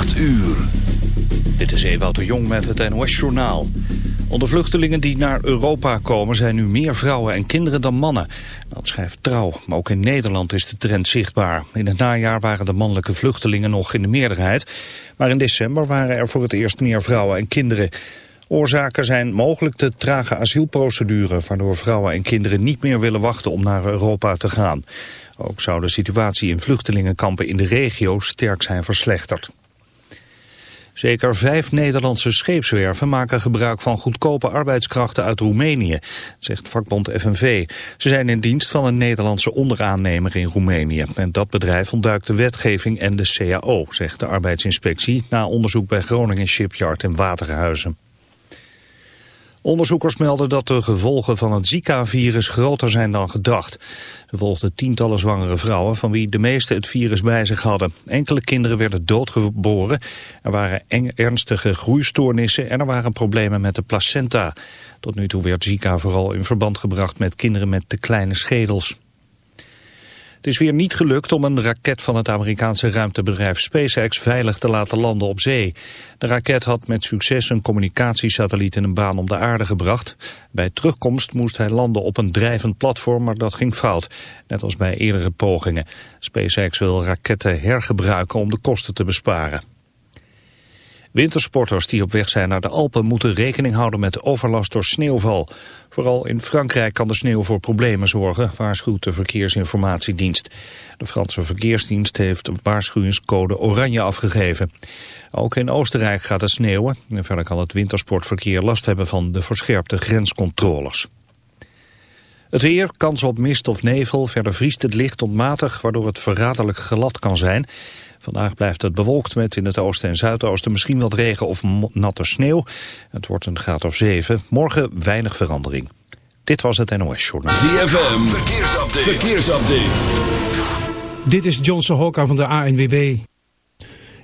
8 uur. Dit is Ewout de Jong met het NOS-journaal. Onder vluchtelingen die naar Europa komen zijn nu meer vrouwen en kinderen dan mannen. Dat schrijft Trouw, maar ook in Nederland is de trend zichtbaar. In het najaar waren de mannelijke vluchtelingen nog in de meerderheid. Maar in december waren er voor het eerst meer vrouwen en kinderen. Oorzaken zijn mogelijk de trage asielprocedure... waardoor vrouwen en kinderen niet meer willen wachten om naar Europa te gaan. Ook zou de situatie in vluchtelingenkampen in de regio sterk zijn verslechterd. Zeker vijf Nederlandse scheepswerven maken gebruik van goedkope arbeidskrachten uit Roemenië, zegt vakbond FNV. Ze zijn in dienst van een Nederlandse onderaannemer in Roemenië. En dat bedrijf ontduikt de wetgeving en de CAO, zegt de arbeidsinspectie, na onderzoek bij Groningen Shipyard en Waterhuizen. Onderzoekers melden dat de gevolgen van het Zika-virus groter zijn dan gedacht. Er volgden tientallen zwangere vrouwen van wie de meeste het virus bij zich hadden. Enkele kinderen werden doodgeboren, er waren ernstige groeistoornissen en er waren problemen met de placenta. Tot nu toe werd Zika vooral in verband gebracht met kinderen met te kleine schedels. Het is weer niet gelukt om een raket van het Amerikaanse ruimtebedrijf SpaceX veilig te laten landen op zee. De raket had met succes een communicatiesatelliet in een baan om de aarde gebracht. Bij terugkomst moest hij landen op een drijvend platform, maar dat ging fout. Net als bij eerdere pogingen. SpaceX wil raketten hergebruiken om de kosten te besparen. Wintersporters die op weg zijn naar de Alpen moeten rekening houden met overlast door sneeuwval. Vooral in Frankrijk kan de sneeuw voor problemen zorgen, waarschuwt de Verkeersinformatiedienst. De Franse Verkeersdienst heeft een waarschuwingscode oranje afgegeven. Ook in Oostenrijk gaat het sneeuwen en verder kan het wintersportverkeer last hebben van de verscherpte grenscontroles. Het weer, kans op mist of nevel, verder vriest het licht tot matig, waardoor het verraderlijk glad kan zijn. Vandaag blijft het bewolkt met in het oosten en zuidoosten misschien wat regen of natte sneeuw. Het wordt een graad of 7. Morgen weinig verandering. Dit was het NOS Journaal. ZFM, verkeersupdate. verkeersupdate. Dit is Johnson Hokka van de ANWB.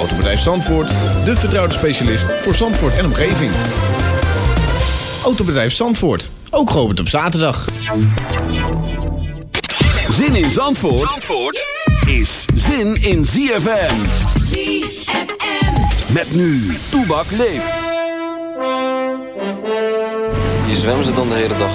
Autobedrijf Zandvoort, de vertrouwde specialist voor Zandvoort en omgeving. Autobedrijf Zandvoort, ook geopend op zaterdag. Zin in Zandvoort, Zandvoort is zin in ZFM. ZFM. Met nu, Toebak leeft. Je zwemt ze dan de hele dag.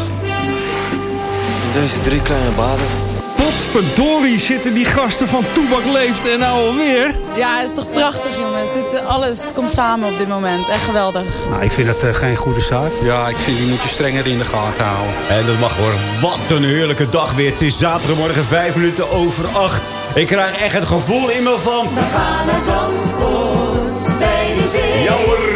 In deze drie kleine baden. Potverdorie zitten die gasten van Toebak Leeft en nou alweer. Ja, het is toch prachtig jongens. Dit, eh, alles komt samen op dit moment. Echt geweldig. Nou, ik vind dat uh, geen goede zaak. Ja, ik vind die moet je strenger in de gaten houden. En dat mag hoor. Wat een heerlijke dag weer. Het is zaterdagmorgen vijf minuten over acht. Ik krijg echt het gevoel in me van... We gaan naar Zandvoort bij de zee. Ja hoor,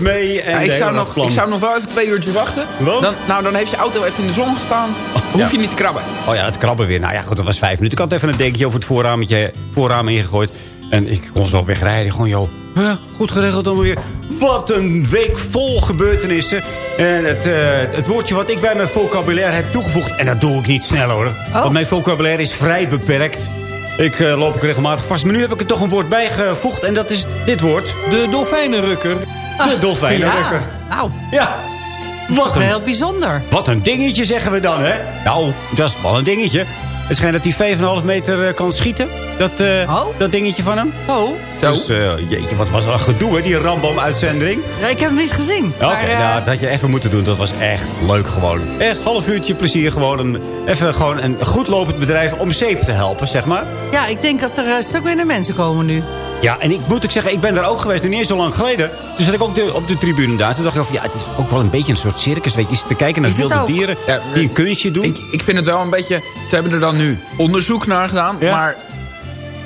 mee. En Ja, ik, zou nog, ik zou nog wel even twee uurtjes wachten. Dan, nou, dan heeft je auto even in de zon gestaan. Hoef Ja. je niet te krabben. Oh ja, het krabben weer. Nou ja, goed, dat was vijf minuten. Ik had even een dekentje over het voorraametje, voorraam ingegooid. En ik kon zo wegrijden. Gewoon, joh, huh, goed geregeld allemaal weer. Wat een week vol gebeurtenissen. En het, eh, het woordje wat ik bij mijn vocabulaire heb toegevoegd... en dat doe ik niet snel, hoor. Want mijn vocabulaire is vrij beperkt. Ik eh, loop ook regelmatig vast. Maar nu heb ik er toch een woord bijgevoegd. En dat is dit woord. De dolfijnenrukker. De dolfijnenrukker. Ja, nou, Ja. dat Wat is een, heel bijzonder. wat een dingetje zeggen we dan, hè? Nou, dat is wel een dingetje. Het schijnt dat hij 5,5 meter eh, kan schieten. Dat, eh, dat dingetje van hem. Oh. Dus, eh, jeetje, wat was dat een gedoe, hè? Die Rambam-uitzending. Ja, ik heb hem niet gezien. Oké, maar, eh, nou, dat had je even moeten doen. Dat was echt leuk gewoon. Echt half uurtje plezier gewoon. Een, even gewoon een goed lopend bedrijf om zeep te helpen, zeg maar. ja, ik denk dat er een stuk minder mensen komen nu. Ja, en ik moet ook zeggen, ik ben daar ook geweest, niet eens zo lang geleden. Toen zat ik ook de, op de tribune daar. Toen dacht ik van, ja, het is ook wel een beetje een soort circus. Weet je, te kijken naar wilde ook? dieren die een kunstje doen. Ik, ik vind het wel een beetje... Ze hebben er dan nu onderzoek naar gedaan. Maar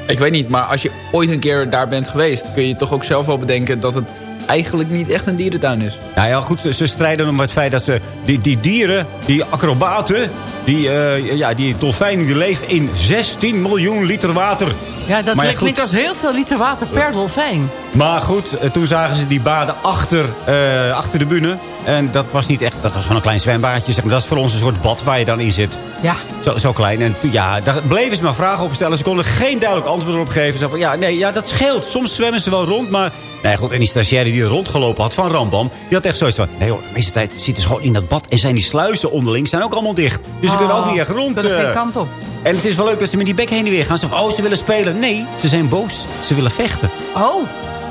ik weet niet, maar als je ooit een keer daar bent geweest... kun je toch ook zelf wel bedenken dat het eigenlijk niet echt een dierentuin is. Nou ja, goed, ze strijden om het feit dat ze die, die dieren, die acrobaten... die, eh, ja, die dolfijnen, die leven in 16 miljoen liter water. Ja, dat Maar ja, klinkt als heel veel liter water per dolfijn. Maar goed, eh, toen zagen ze die baden achter, eh, achter de bühne. En dat was niet echt, dat was gewoon een klein zwembaadje. Zeg maar. Dat is voor ons een soort bad waar je dan in zit. Ja. Zo, zo klein. En ja, daar bleven ze maar vragen over stellen. Ze konden geen duidelijk antwoord op geven. Ze van, ja, nee, ja, dat scheelt. Soms zwemmen ze wel rond, maar... Nee, goed, en die stagiaire die er rondgelopen had van Rambam... die had echt zoiets van... Nee hoor, de meeste tijd zitten ze gewoon in dat bad... en zijn die sluizen onderling zijn ook allemaal dicht. Dus ze kunnen ook niet echt rond... Kunnen eh, geen kant op. En het is wel leuk dat ze met die bek heen en weer gaan. Ze zeggen, oh, ze willen spelen. Nee, ze zijn boos. Ze willen vechten. Oh.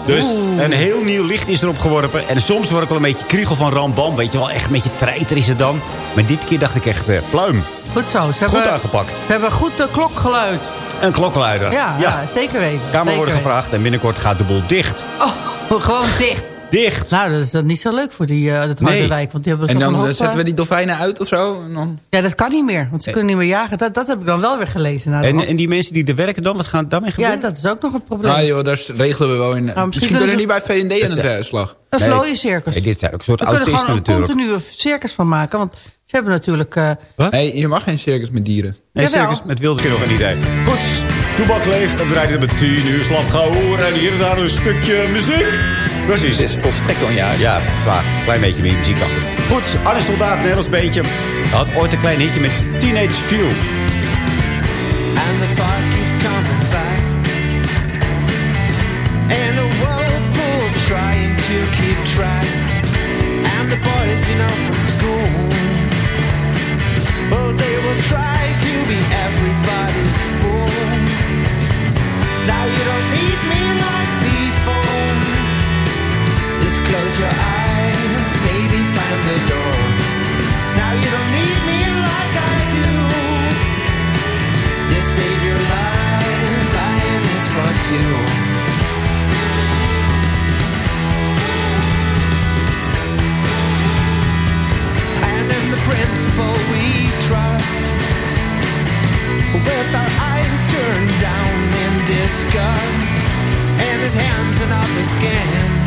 Dus een heel nieuw licht is erop geworpen. En soms word ik wel een beetje kriegel van Rambam. Weet je wel, echt een beetje treiter is het dan. Maar dit keer dacht ik echt, eh, pluim. Goed zo. Ze Goed hebben, aangepakt. Ze hebben goed de klokgeluid. Een klokluider. Ja, ja. zeker weten. Kamer Zeker worden weten. gevraagd en binnenkort gaat de boel dicht. Oh, gewoon dicht. Dicht. Nou, dat is dat niet zo leuk voor die, eh dat Harderwijk. Want die hebben En dan eh, hoop, zetten we eh, die dolfijnen uit of zo? En dan... Ja, dat kan niet meer. Want ze kunnen niet meer jagen. Dat, dat heb ik dan wel weer gelezen. Nou, En, dan- en die mensen die er werken dan, wat gaat daarmee ja, gebeuren? dat is ook nog een probleem. Nou joh, daar regelen we wel in. misschien misschien kunnen ze- die bij V&D aan Dat de zijn- slag. Een Nee. vlooiencircus. Nee, dit zijn ook een soort We kunnen autisten gewoon een natuurlijk. continue circus van maken. Want ze hebben natuurlijk... eh, Wat? Nee, je mag geen circus met dieren. Nee, Jawel. circus met wilde keer nog een idee. Goed, Toebak leeft en we rijden met 10 uur slag gehoor. En hier en daar een stukje muziek. Precies. Het is volstrekt onjuist. Ja, klaar. Klein beetje meer muziek dacht ik. Goed, Arne Soldaat, Nederlands beentje. Hij had ooit een klein hitje met Teenage View. And the thought keeps coming back. And a whirlpool trying to keep track. And the boys, you know, from school. Well, they will try to be everybody's fool. Now you don't need me. Just close your eyes, maybe slam the door. Now you don't need me like I do. Save your lives, lying is for two. And in the principle we trust, with our eyes turned down in disgust, and his hands in the skin.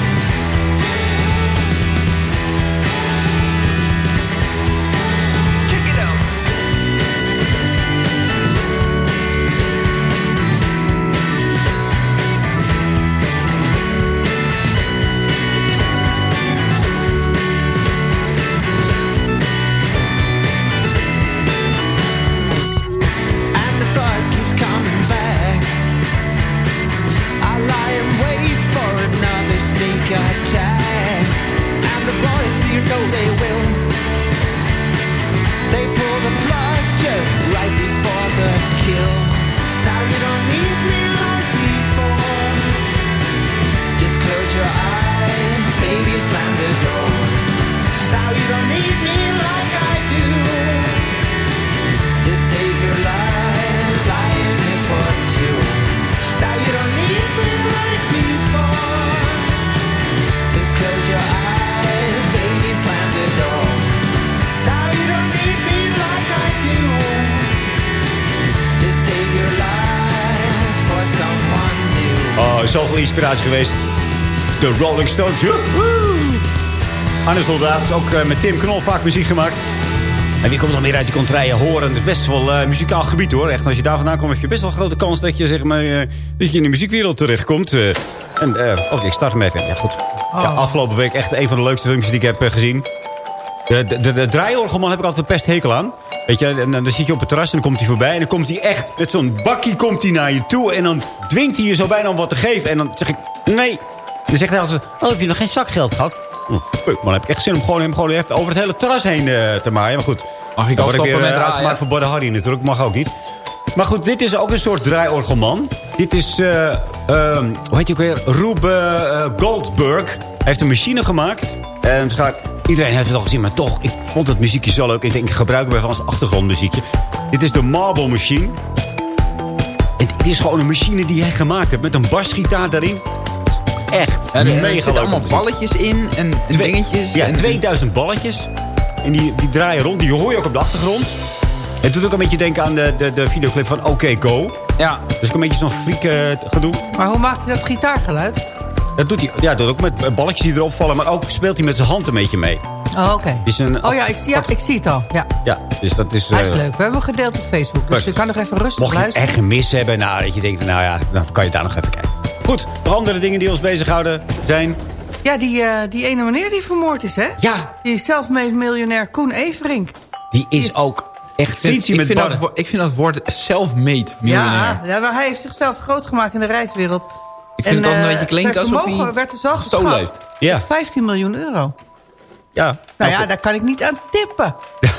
inspiratie geweest. De Rolling Stones. Joehoe! Anne Soldaat, ook eh, met Tim Knol vaak muziek gemaakt. En wie komt nog meer uit die contraien horen? Het is best wel eh, muzikaal gebied hoor. Echt, als je daar vandaan komt, heb je best wel een grote kans dat je, zeg maar, eh, dat je in de muziekwereld terechtkomt. En, oké, ik start hem even. Ja, goed. Ja, afgelopen week echt een van de leukste filmpjes die ik heb gezien. De, de, de, de draaiorgelman heb ik altijd een pest hekel aan. Weet je, en, dan zit je op het terras en dan komt hij voorbij. En dan komt hij echt, met zo'n bakkie komt hij naar je toe. En dan dwingt hij je zo bijna om wat te geven. En dan zeg ik, nee. Dan zegt hij altijd, oh, heb je nog geen zakgeld gehad? Oh, man, dan heb ik echt zin om gewoon, hem gewoon even over het hele terras heen eh, te maaien. Maar goed. Mag ik dan word ik weer met eh, uitgemaakt voor Borde Hardy natuurlijk. Mag ook niet. Maar goed, dit is ook een soort draaiorgelman. Dit is, eh, ehm, hoe heet hij ook weer? Rube Goldberg. Hij heeft een machine gemaakt. En ga- iedereen heeft het al gezien, maar toch, ik vond het muziekje zo leuk. Ik denk, ik gebruik hem even als achtergrondmuziekje. Dit is de Marble Machine. En dit is gewoon een machine die hij gemaakt heeft. Met een basgitaar daarin. Echt Ja, er, er zitten allemaal balletjes in en, en Twee- dingetjes. Ja, en, 2000 balletjes. En die, die draaien rond. Die hoor je ook op de achtergrond. Het doet ook een beetje denken aan de, de, de videoclip van OK Go. Ja. Dus ook een beetje zo'n freak eh, gedoe. Maar hoe maak je dat gitaargeluid? Dat doet hij ja, doet ook met balletjes die erop vallen. Maar ook speelt hij met zijn hand een beetje mee. Oh, oké. Het is een, Oh ja ik, zie, ja, ik zie het al. Ja. ja, dus dat is... Hij is eh, leuk. We hebben hem gedeeld op Facebook. Dus Leuk. je kan nog even rustig Mocht je luisteren. echt gemist hebben, nou, dat je denkt, nou ja, dan kan je daar nog even kijken. Goed, nog andere dingen die ons bezighouden zijn... Ja, die, eh, die ene meneer die vermoord is, hè? Ja. Die zelfmade miljonair Koen Everink. Die is ook echt Ik vind, ik, met vind dat, ik vind dat woord self-made miljonair. Ja, ja, maar hij heeft zichzelf groot gemaakt in de reiswereld. Ik vind het altijd een beetje klinken alsof hij werd dus al gestolen heeft. Ja. op 15 miljoen euro. Ja. Nou ja, daar kan ik niet aan tippen.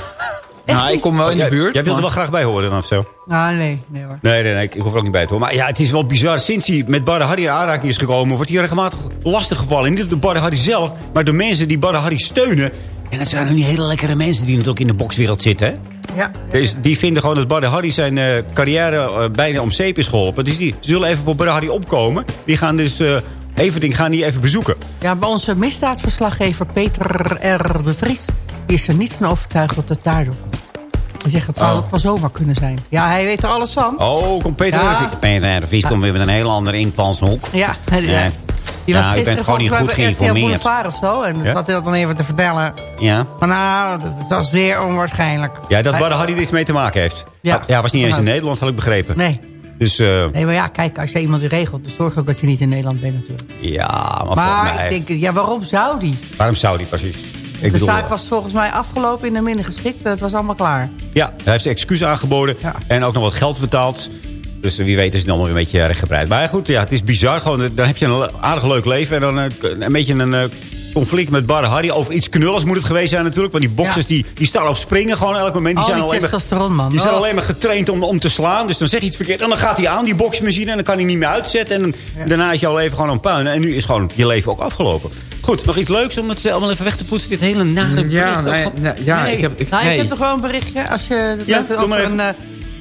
Nou, ik kom wel in de Jij- buurt. Jij wilde maar- wel graag bij horen dan of zo? Nou, nee, nee hoor. Nee, nee, nee, ik ik hoef er ook niet bij te horen. Maar ja, het is wel bizar. Sinds hij met Barre Harry in aanraking is gekomen... wordt hij regelmatig lastig gevallen. En niet door Barre Harry zelf, maar door mensen die Barre Harry steunen. En dat zijn dan niet hele lekkere mensen die natuurlijk in de bokswereld zitten, hè? Ja. Dus die vinden gewoon dat Barre Harry zijn eh, carrière eh, bijna om zeep is geholpen. Dus die zullen even voor Barre Harry opkomen. Die gaan dus... eh Everding gaan die even bezoeken. Ja, bij onze misdaadverslaggever Peter R. de Vries... die is er niet van overtuigd dat het daardoor komt. Hij zegt, het zou Oh. ook wel zomaar kunnen zijn. Ja, hij weet er alles van. Oh, komt Peter Ja. R. de Vries. Peter R. de Vries komt weer met een heel andere invalshoek. Ja, Ja. Ja. die was Nou, bent gewoon niet goed geïnformeerd. Of zo. En dat Ja. zat hij dat dan even te vertellen. Ja. Maar nou, dat wel zeer onwaarschijnlijk. Ja, dat Hij- Barre Harry iets mee te maken heeft. Ja. Ja, was niet eens in. Nederland, had ik begrepen. Nee. Dus eh, Nee, maar ja, kijk, als je iemand die regelt... dan zorg ook dat je niet in Nederland bent natuurlijk. ja, maar, mij... ik denk, ja, waarom zou die? Waarom zou die precies? Ik de bedoel, zaak was volgens mij afgelopen in de minder geschikt. Het was allemaal klaar. Ja, hij heeft excuus aangeboden. En ook nog wat geld betaald. Dus wie weet is het allemaal weer een beetje rechtgebreid. Maar goed, ja, het is bizar. Gewoon, dan heb je een aardig leuk leven. En dan eh, een beetje een eh, conflict met Barre Harry. Over iets knullers moet het geweest zijn natuurlijk. Want die boxers die, die staan op springen gewoon elk moment. Die zijn die alleen maar, man. die zijn Oh. alleen maar getraind om, om te slaan. Dus dan zeg je iets verkeerd. En dan gaat hij aan, die boxmachine. En dan kan hij niet meer uitzetten. En daarna is jouw leven gewoon een puin. En nu is gewoon je leven ook afgelopen. Goed, nog iets leuks om het allemaal even weg te poetsen. Dit hele nare Ja, bericht. nee, nee, ja, ik heb... Ik, Nou, nee. ik heb toch wel een berichtje. Als je Ja, over, een, eh,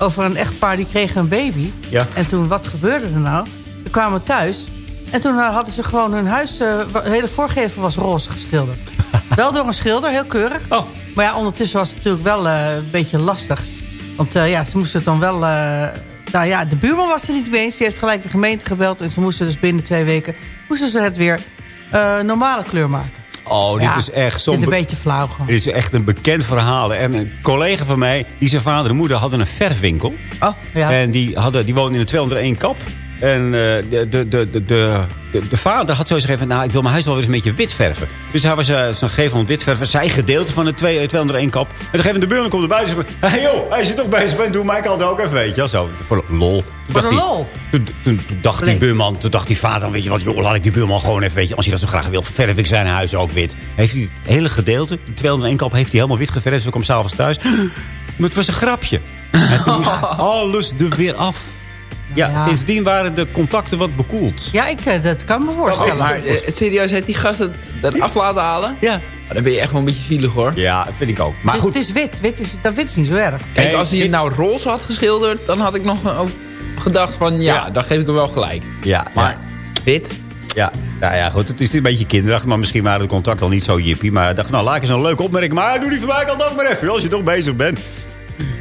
over een echtpaar die kreeg een baby. Ja. En toen, wat gebeurde er nou? Ze kwamen thuis. En toen eh, hadden ze gewoon hun huis... eh, wa- de hele voorgevel was roze geschilderd. wel door een schilder, heel keurig. Oh. Maar ja, ondertussen was het natuurlijk wel eh, een beetje lastig. Want eh, ja, ze moesten het dan wel... eh, nou ja, de buurman was er niet mee eens. Die heeft gelijk de gemeente gebeld. En ze moesten dus binnen twee weken... moesten ze het weer eh, normale kleur maken. Oh, dit Ja, is echt Dit is een be- beetje flauw gewoon. Dit is echt een bekend verhaal. En een collega van mij, die zijn vader en moeder hadden een verfwinkel. Oh, ja. En die, hadden, die woonden in de 201 kap. En eh, de, de, de, de, de, de, de vader had zo gezegd van... nou, ik wil mijn huis wel weer eens een beetje wit verven. Dus hij was uh, zo'n gegeven moment wit verven. Zij gedeelte van de twee- eh, 201 kap. En op een gegeven de buurman komt erbij en zegt... Hé hey joh, hij zit toch bezig bent, doe mij kant ook even, weet je. Zo, voor lol. Toen dacht de lol? Toen, toen, toen dacht die buurman, toen dacht die vader, weet je wat, joh, laat ik die buurman gewoon even, weet je, als hij dat zo graag wil, verf ik zijn huis ook wit. Heeft hij het hele gedeelte, die 201 kap, heeft hij helemaal wit geverfd, dus ik kwam s'avonds thuis. Maar het was een grapje. En toen moest alles er weer af. Ja, Ja. sindsdien waren de contacten wat bekoeld. Ja, ik, eh, dat kan me voorstellen. Oh, maar eh, serieus, heeft die gast het dat af laten halen? Ja. Maar dan ben je echt wel een beetje zielig hoor. Ja, vind ik ook. Maar dus goed, het is wit. wit is, dat wit is niet zo erg. Kijk, Nee, als hij het nou roze had geschilderd, dan had ik nog eh, gedacht van ja, Ja. dan geef ik hem wel gelijk. ja, Maar wit? Ja, nou ja, goed. Het is een beetje kinderachtig, maar misschien waren de contacten al niet zo jippie. Maar ik dacht, nou, laat ik eens een leuke opmerking. Maar doe die van mij kant ook maar even, als je toch bezig bent.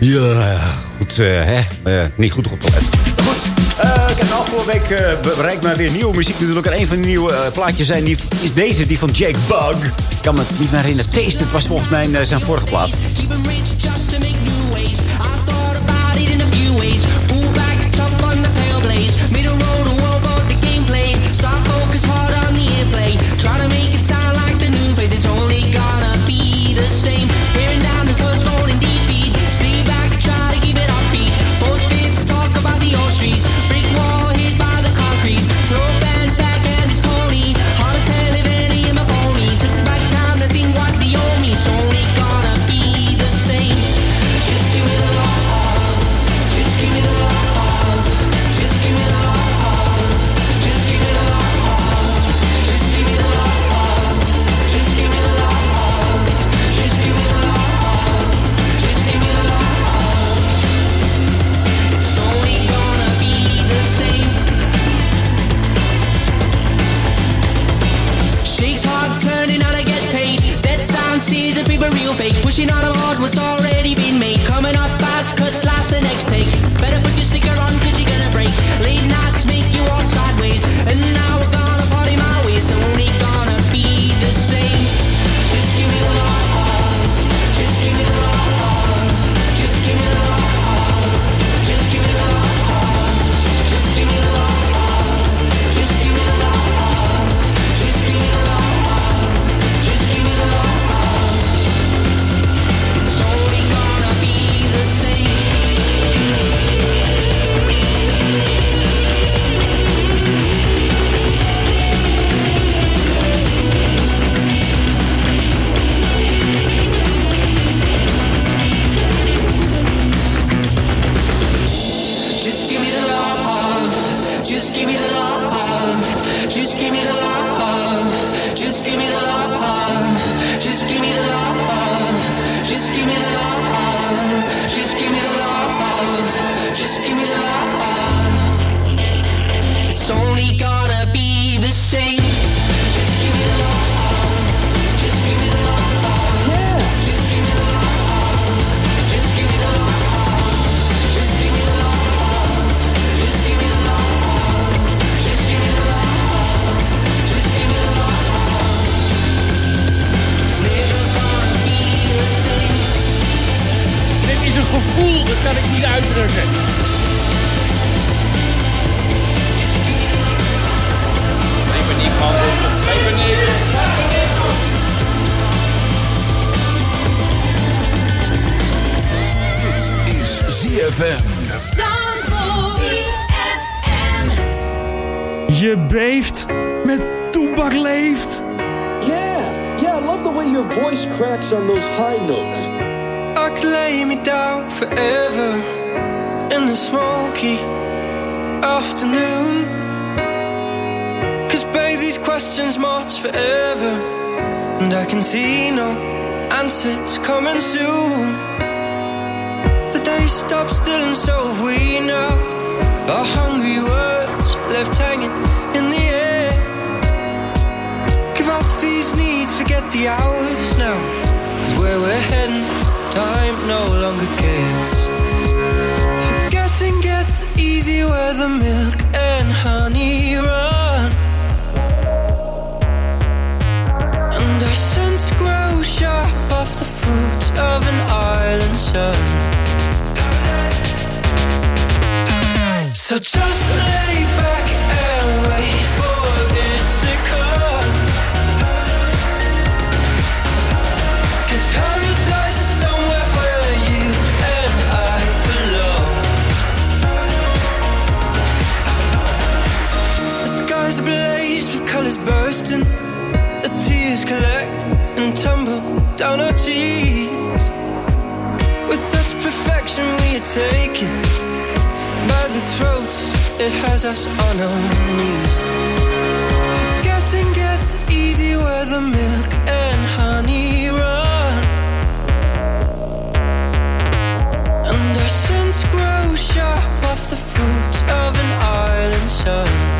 Ja, goed, eh, hè. eh, niet goed op toilet. Kijk, ik heb afgelopen week eh, bereikt mij weer nieuwe muziek natuurlijk. En een van de nieuwe eh, plaatjes zijn die, is deze, die van Jake Bug. Ik kan me niet meer herinneren. Taste, het was volgens mij zijn vorige plaat. these needs, forget the hours now. Cause where we're heading, time no longer cares. Forgetting gets easy where the milk and honey run. And our scents grow sharp off the fruits of an island sun. So just lay back is bursting. The tears collect and tumble down our cheeks. With such perfection, we are taken by the throats. It has us on our knees. Getting gets easy where the milk and honey run. And our sins grow sharp off the fruits of an island sun.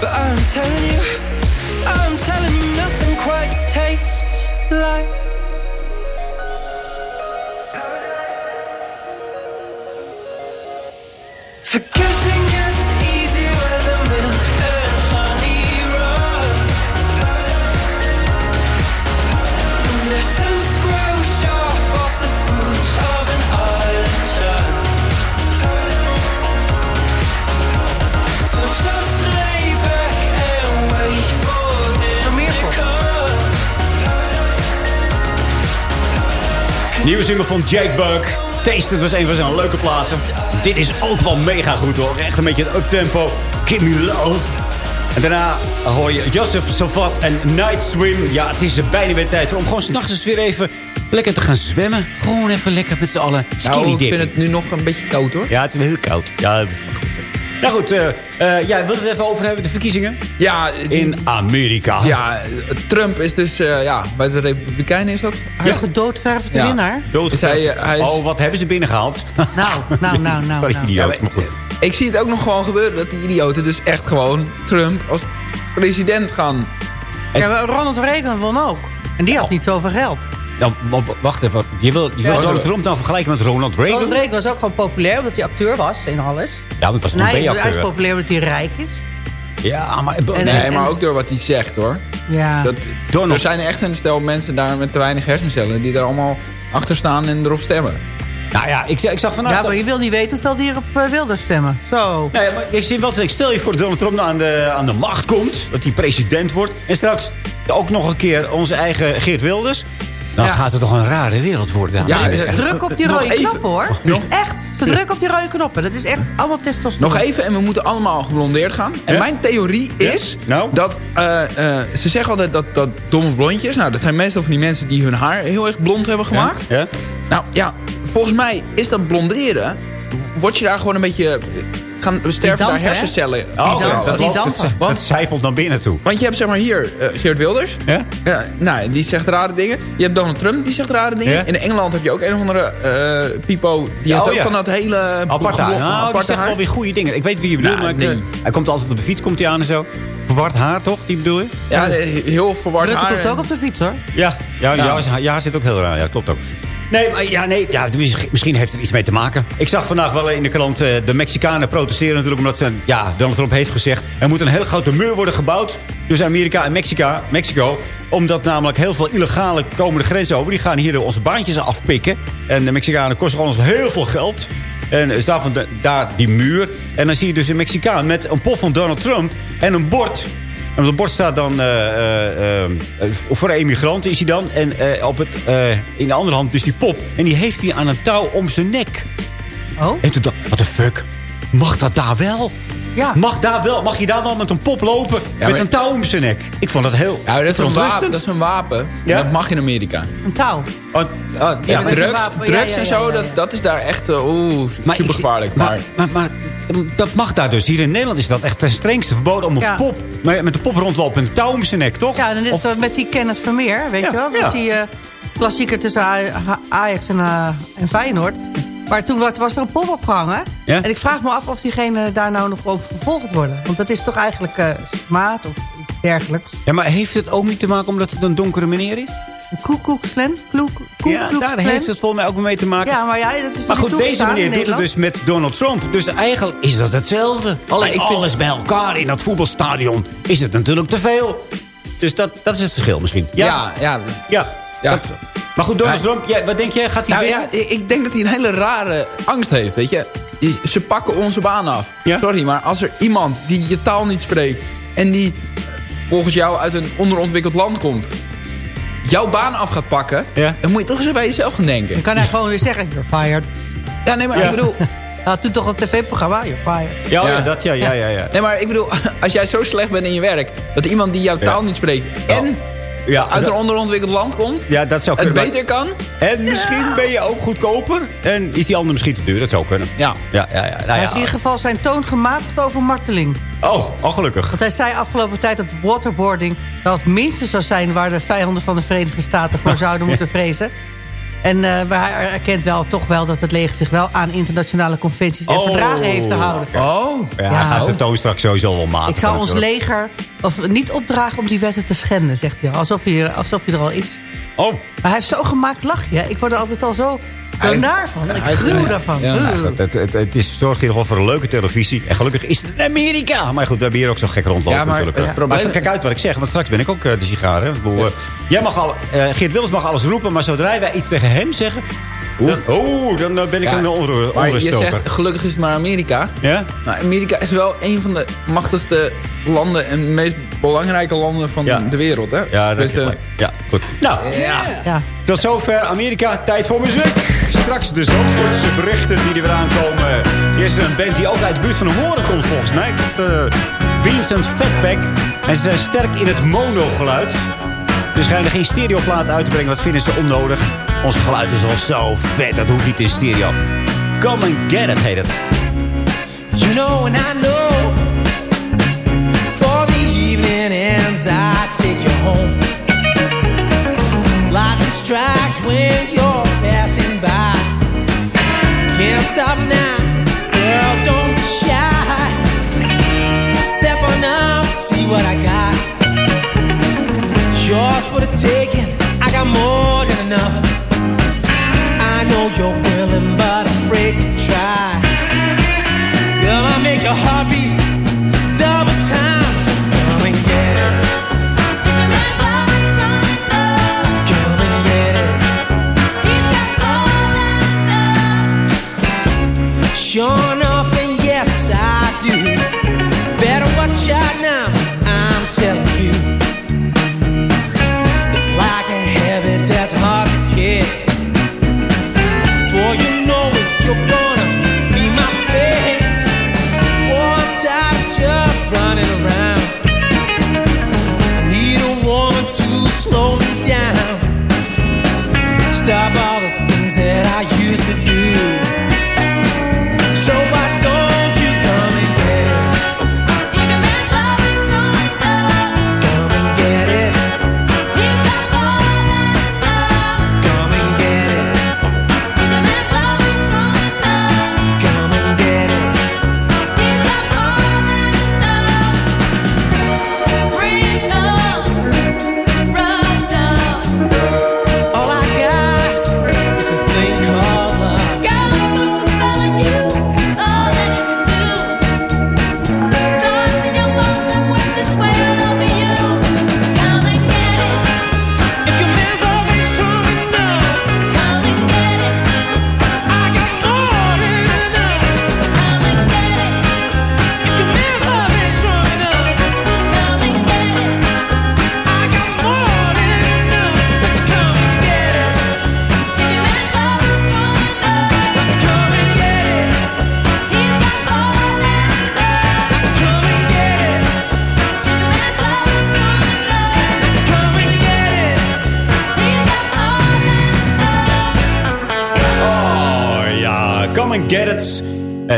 But I'm telling you, I'm telling you, nothing quite tastes like. Forgetting Nieuwe single van Jake Buck. Taste, het was een van zijn leuke platen. Dit is ook wel mega goed hoor. Echt een beetje het uptempo. Give me love. En daarna hoor je Joseph Safat en Night Swim. Ja, het is bijna weer tijd om gewoon s'nachts eens weer even lekker te gaan zwemmen. Gewoon even lekker met z'n allen skinny Nou, ik vind het nu nog een beetje koud hoor. Ja, het is wel heel koud. Ja, dat is wel goed. Nou goed, eh eh, ja, wil het even over hebben, de verkiezingen? Ja, In Amerika. Ja, Trump is dus, eh, ja, bij de Republikeinen is dat? Hij Ja. Gedoodverfde Ja. winnaar. Is hij, eh, hij is- Oh, wat hebben ze binnengehaald? Nou, nou, nou, nou. Wat nou. idioot, maar goed. Ik zie het ook nog gewoon gebeuren dat die idioten dus echt gewoon Trump als president gaan. Ja, maar Ronald Reagan won ook. En die had niet zoveel geld. Nou, wacht even. Je wil, je wil Ja. Donald Trump nou vergelijken met Ronald Reagan? Ronald Reagan was ook gewoon populair, omdat hij acteur was en alles. Ja, maar het was En een hij, hij is B-acteur. populair omdat hij rijk is. Ja, maar... En- nee, en- maar ook door wat hij zegt hoor. Ja. Dat, Donald- er zijn echt een stel mensen daar met te weinig hersencellen die daar allemaal achter staan en erop stemmen. Nou ja, ik, ik zag vandaag... Ja, maar je wil niet weten hoeveel die hier op uh, Wilders stemmen. Zo. Nee, maar ik zie wat ik stel je voor dat Donald Trump nou aan de, aan de macht komt. Dat hij president wordt. En straks ook nog een keer onze eigen Geert Wilders. Dan Ja. gaat het toch een rare wereld worden. dames Ja, eh, Druk op die rode even. knoppen hoor. Nog- Echt. Ze drukken op die rode knoppen. Dat is echt allemaal testosteron. Nog even en we moeten allemaal geblondeerd gaan. En Ja? mijn theorie Ja? is Nou? dat... eh, eh, ze zeggen altijd dat, dat domme blondjes... Nou, dat zijn meestal van die mensen die hun haar heel erg blond hebben gemaakt. Ja? Nou ja, volgens mij is dat blonderen... Word je daar gewoon een beetje... Gaan sterven damp, daar hè? hersencellen. Oh, damp- ja, dat, die loopt- dampen. het, Want- het zijpelt naar binnen toe. Want je hebt zeg maar hier eh, Geert Wilders. Ja? Ja, nou, die zegt rare dingen. Je hebt Donald Trump, die zegt rare dingen. Ja? In Engeland heb je ook een of andere eh Pipo. Die heeft Oh, ook ja. van dat hele... Apart haar. Nou, die aparte zegt haar. wel weer goede dingen. Ik weet wie je bedoelt, Nou, maar nee. hij komt altijd op de fiets komt hij aan en zo. Verward haar, toch? Die bedoel je? Ja, heel verward Rutte haar. komt ook op de fiets hoor. Ja, ja, ja. Ja. ja, ja zit ook heel raar. Ja, klopt ook. Nee, maar ja, nee, ja, misschien- heeft het iets mee te maken. Ik zag vandaag wel in de krant... eh, de Mexicanen protesteren natuurlijk omdat ze... Ja, Donald Trump heeft gezegd... er moet een heel grote muur worden gebouwd... tussen Amerika en Mexico. Omdat namelijk heel veel illegale komen de grens over. Die gaan hier onze baantjes afpikken. En de Mexicanen kosten ons heel veel geld. En is daarvan daar die muur. En dan zie je dus een Mexicaan met een pop van Donald Trump... en een bord... En op het bord staat dan eh, voor een emigrant is hij dan. En op het, in de andere hand dus die pop. En die heeft hij aan een touw om zijn nek. Oh? En toen dacht ik, what the fuck? Mag dat daar wel? Ja. Mag, daar wel? Mag je daar wel met een pop lopen? met een touw om zijn nek? Ik vond dat heel Ja, dat is, een wapen, verontrustend. dat is een wapen. Ja? Dat mag in Amerika. Een touw. Oh, oh, ja, drugs, en zo. Dat, dat is daar echt uh, oeh, Maar super gevaarlijk. Maar, Maar, maar, maar, dat mag daar dus. Hier in Nederland is dat echt ten strengste verboden om een Ja. pop... Met een pop rondlopen met een touw om zijn nek, toch? Ja, dan is Of- het met die Kenneth Vermeer, weet Ja, je wel? Dat ja. is die eh, klassieker tussen Ajax en, eh, en Feyenoord. Maar toen wat- was er een pop opgehangen. Ja? En ik vraag me af of diegene daar nou nog op vervolgd worden. Want dat is toch eigenlijk eh smaad of iets dergelijks. Ja, maar heeft het ook niet te maken omdat het een donkere meneer is? Een koekoeksklen? Kloek, Ja, daar heeft het volgens mij ook mee te maken. Ja, maar ja, dat is toch Maar goed, deze meneer doet het dus met Donald Trump. Dus eigenlijk is dat hetzelfde. Alleen ik vind- alles bij elkaar in dat voetbalstadion is het natuurlijk te veel. Dus dat, dat is het verschil misschien. Ja, ja, ja. ja. Ja. Dat- maar goed, Donald Ja. Trump, ja, wat denk jij? Gaat hij Nou ja, ik ik denk dat hij een hele rare angst heeft, weet je. Die- Ze pakken onze baan af. Ja? Sorry, maar als er iemand die je taal niet spreekt... en die eh, volgens jou uit een onderontwikkeld land komt... jouw baan af gaat pakken... Ja. dan moet je toch eens bij jezelf gaan denken. Dan kan hij gewoon weer zeggen, you're fired. Ja, nee, maar Ja. ik bedoel... Hij had toen toch een tv-programma, you're fired. Ja, oh ja, Ja. dat ja, ja, ja. ja. Nee, maar ik bedoel, als jij zo slecht bent in je werk... dat iemand die jouw taal niet spreekt... en ja, uit een onderontwikkeld land komt... ja, dat zou het kunnen. beter kan... En misschien ben je ook goedkoper. En is die ander misschien te duur. Dat zou kunnen. Ja. Ja, ja, ja. Nou Hij heeft in ja. ieder geval zijn toon gematigd over marteling. Oh, oh gelukkig. Want hij zei afgelopen tijd dat waterboarding... dat het minste zou zijn waar de vijanden van de Verenigde Staten... voor zouden moeten vrezen. En eh, maar hij erkent wel toch wel dat het leger zich wel aan internationale conventies en Oh. verdragen heeft te houden. Oh. Ja, hij gaat zijn toon straks sowieso wel maken. Ik zou ons leger of niet opdragen om die wetten te schenden, zegt hij. Alsof hij, alsof hij er al is. Oh. Maar hij heeft zo gemaakt lachje. Ik word er altijd al zo Hij- naar van. Ik gruw daarvan. Ja, nou, het, het, het is zorg in ieder geval voor een leuke televisie. En gelukkig is het in Amerika. Maar goed, we hebben hier ook zo gek rondlopen Ja, maar natuurlijk. het Maar probleem- ik- kijk uit wat ik zeg, want straks ben ik ook eh, de sigaar. Hè? Ik bedoel, eh, jij mag al, eh, Geert Wilders mag alles roepen, maar zodra wij iets tegen hem zeggen... Dan, oh, dan eh, ben ik Ja, een onder, Maar je zegt, gelukkig is het maar Amerika. Ja? Nou, Amerika is wel een van de machtigste landen... en meest belangrijke landen van de wereld, hè? Ja, dat is Dus, eh, gelijk. Ja, goed. Nou, Ja. Ja. tot zover Amerika. Tijd voor muziek. Straks de Zandvoortse berichten die er weer aankomen. Hier is een band die ook uit de buurt van Horen komt volgens mij. Uh, Vincent Fatback. En ze zijn sterk in het mono-geluid. Ze schijnen geen stereoplaat uit te brengen. Wat vinden ze onnodig? Ons geluid is al zo vet. Dat hoeft niet in stereo. Come and get it, heet het. You know, and I know ends, I take you home. Lightning strikes when you're passing by. Can't stop now, girl, don't be shy. Step on up, see what I got. Yours for the taking, I got more than enough. I know you're willing, but afraid to try.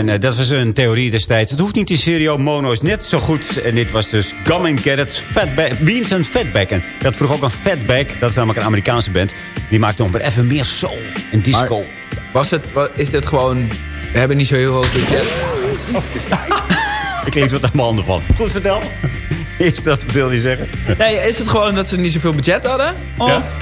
En eh, dat was een theorie destijds. Het hoeft niet in stereo, mono is net zo goed. En dit was dus Come and Get It, Fatback, Beans and Fatback. En dat vroeg ook een Fatback, dat is namelijk een Amerikaanse band. Die maakte nog maar even meer soul en disco. Maar was het, is dit gewoon... We hebben niet zo heel hoog budget. Ik klinkt wat aan mijn handen van. Goed, vertel. Is dat, wat wil je zeggen? Nee, is het gewoon dat ze niet zoveel budget hadden? Of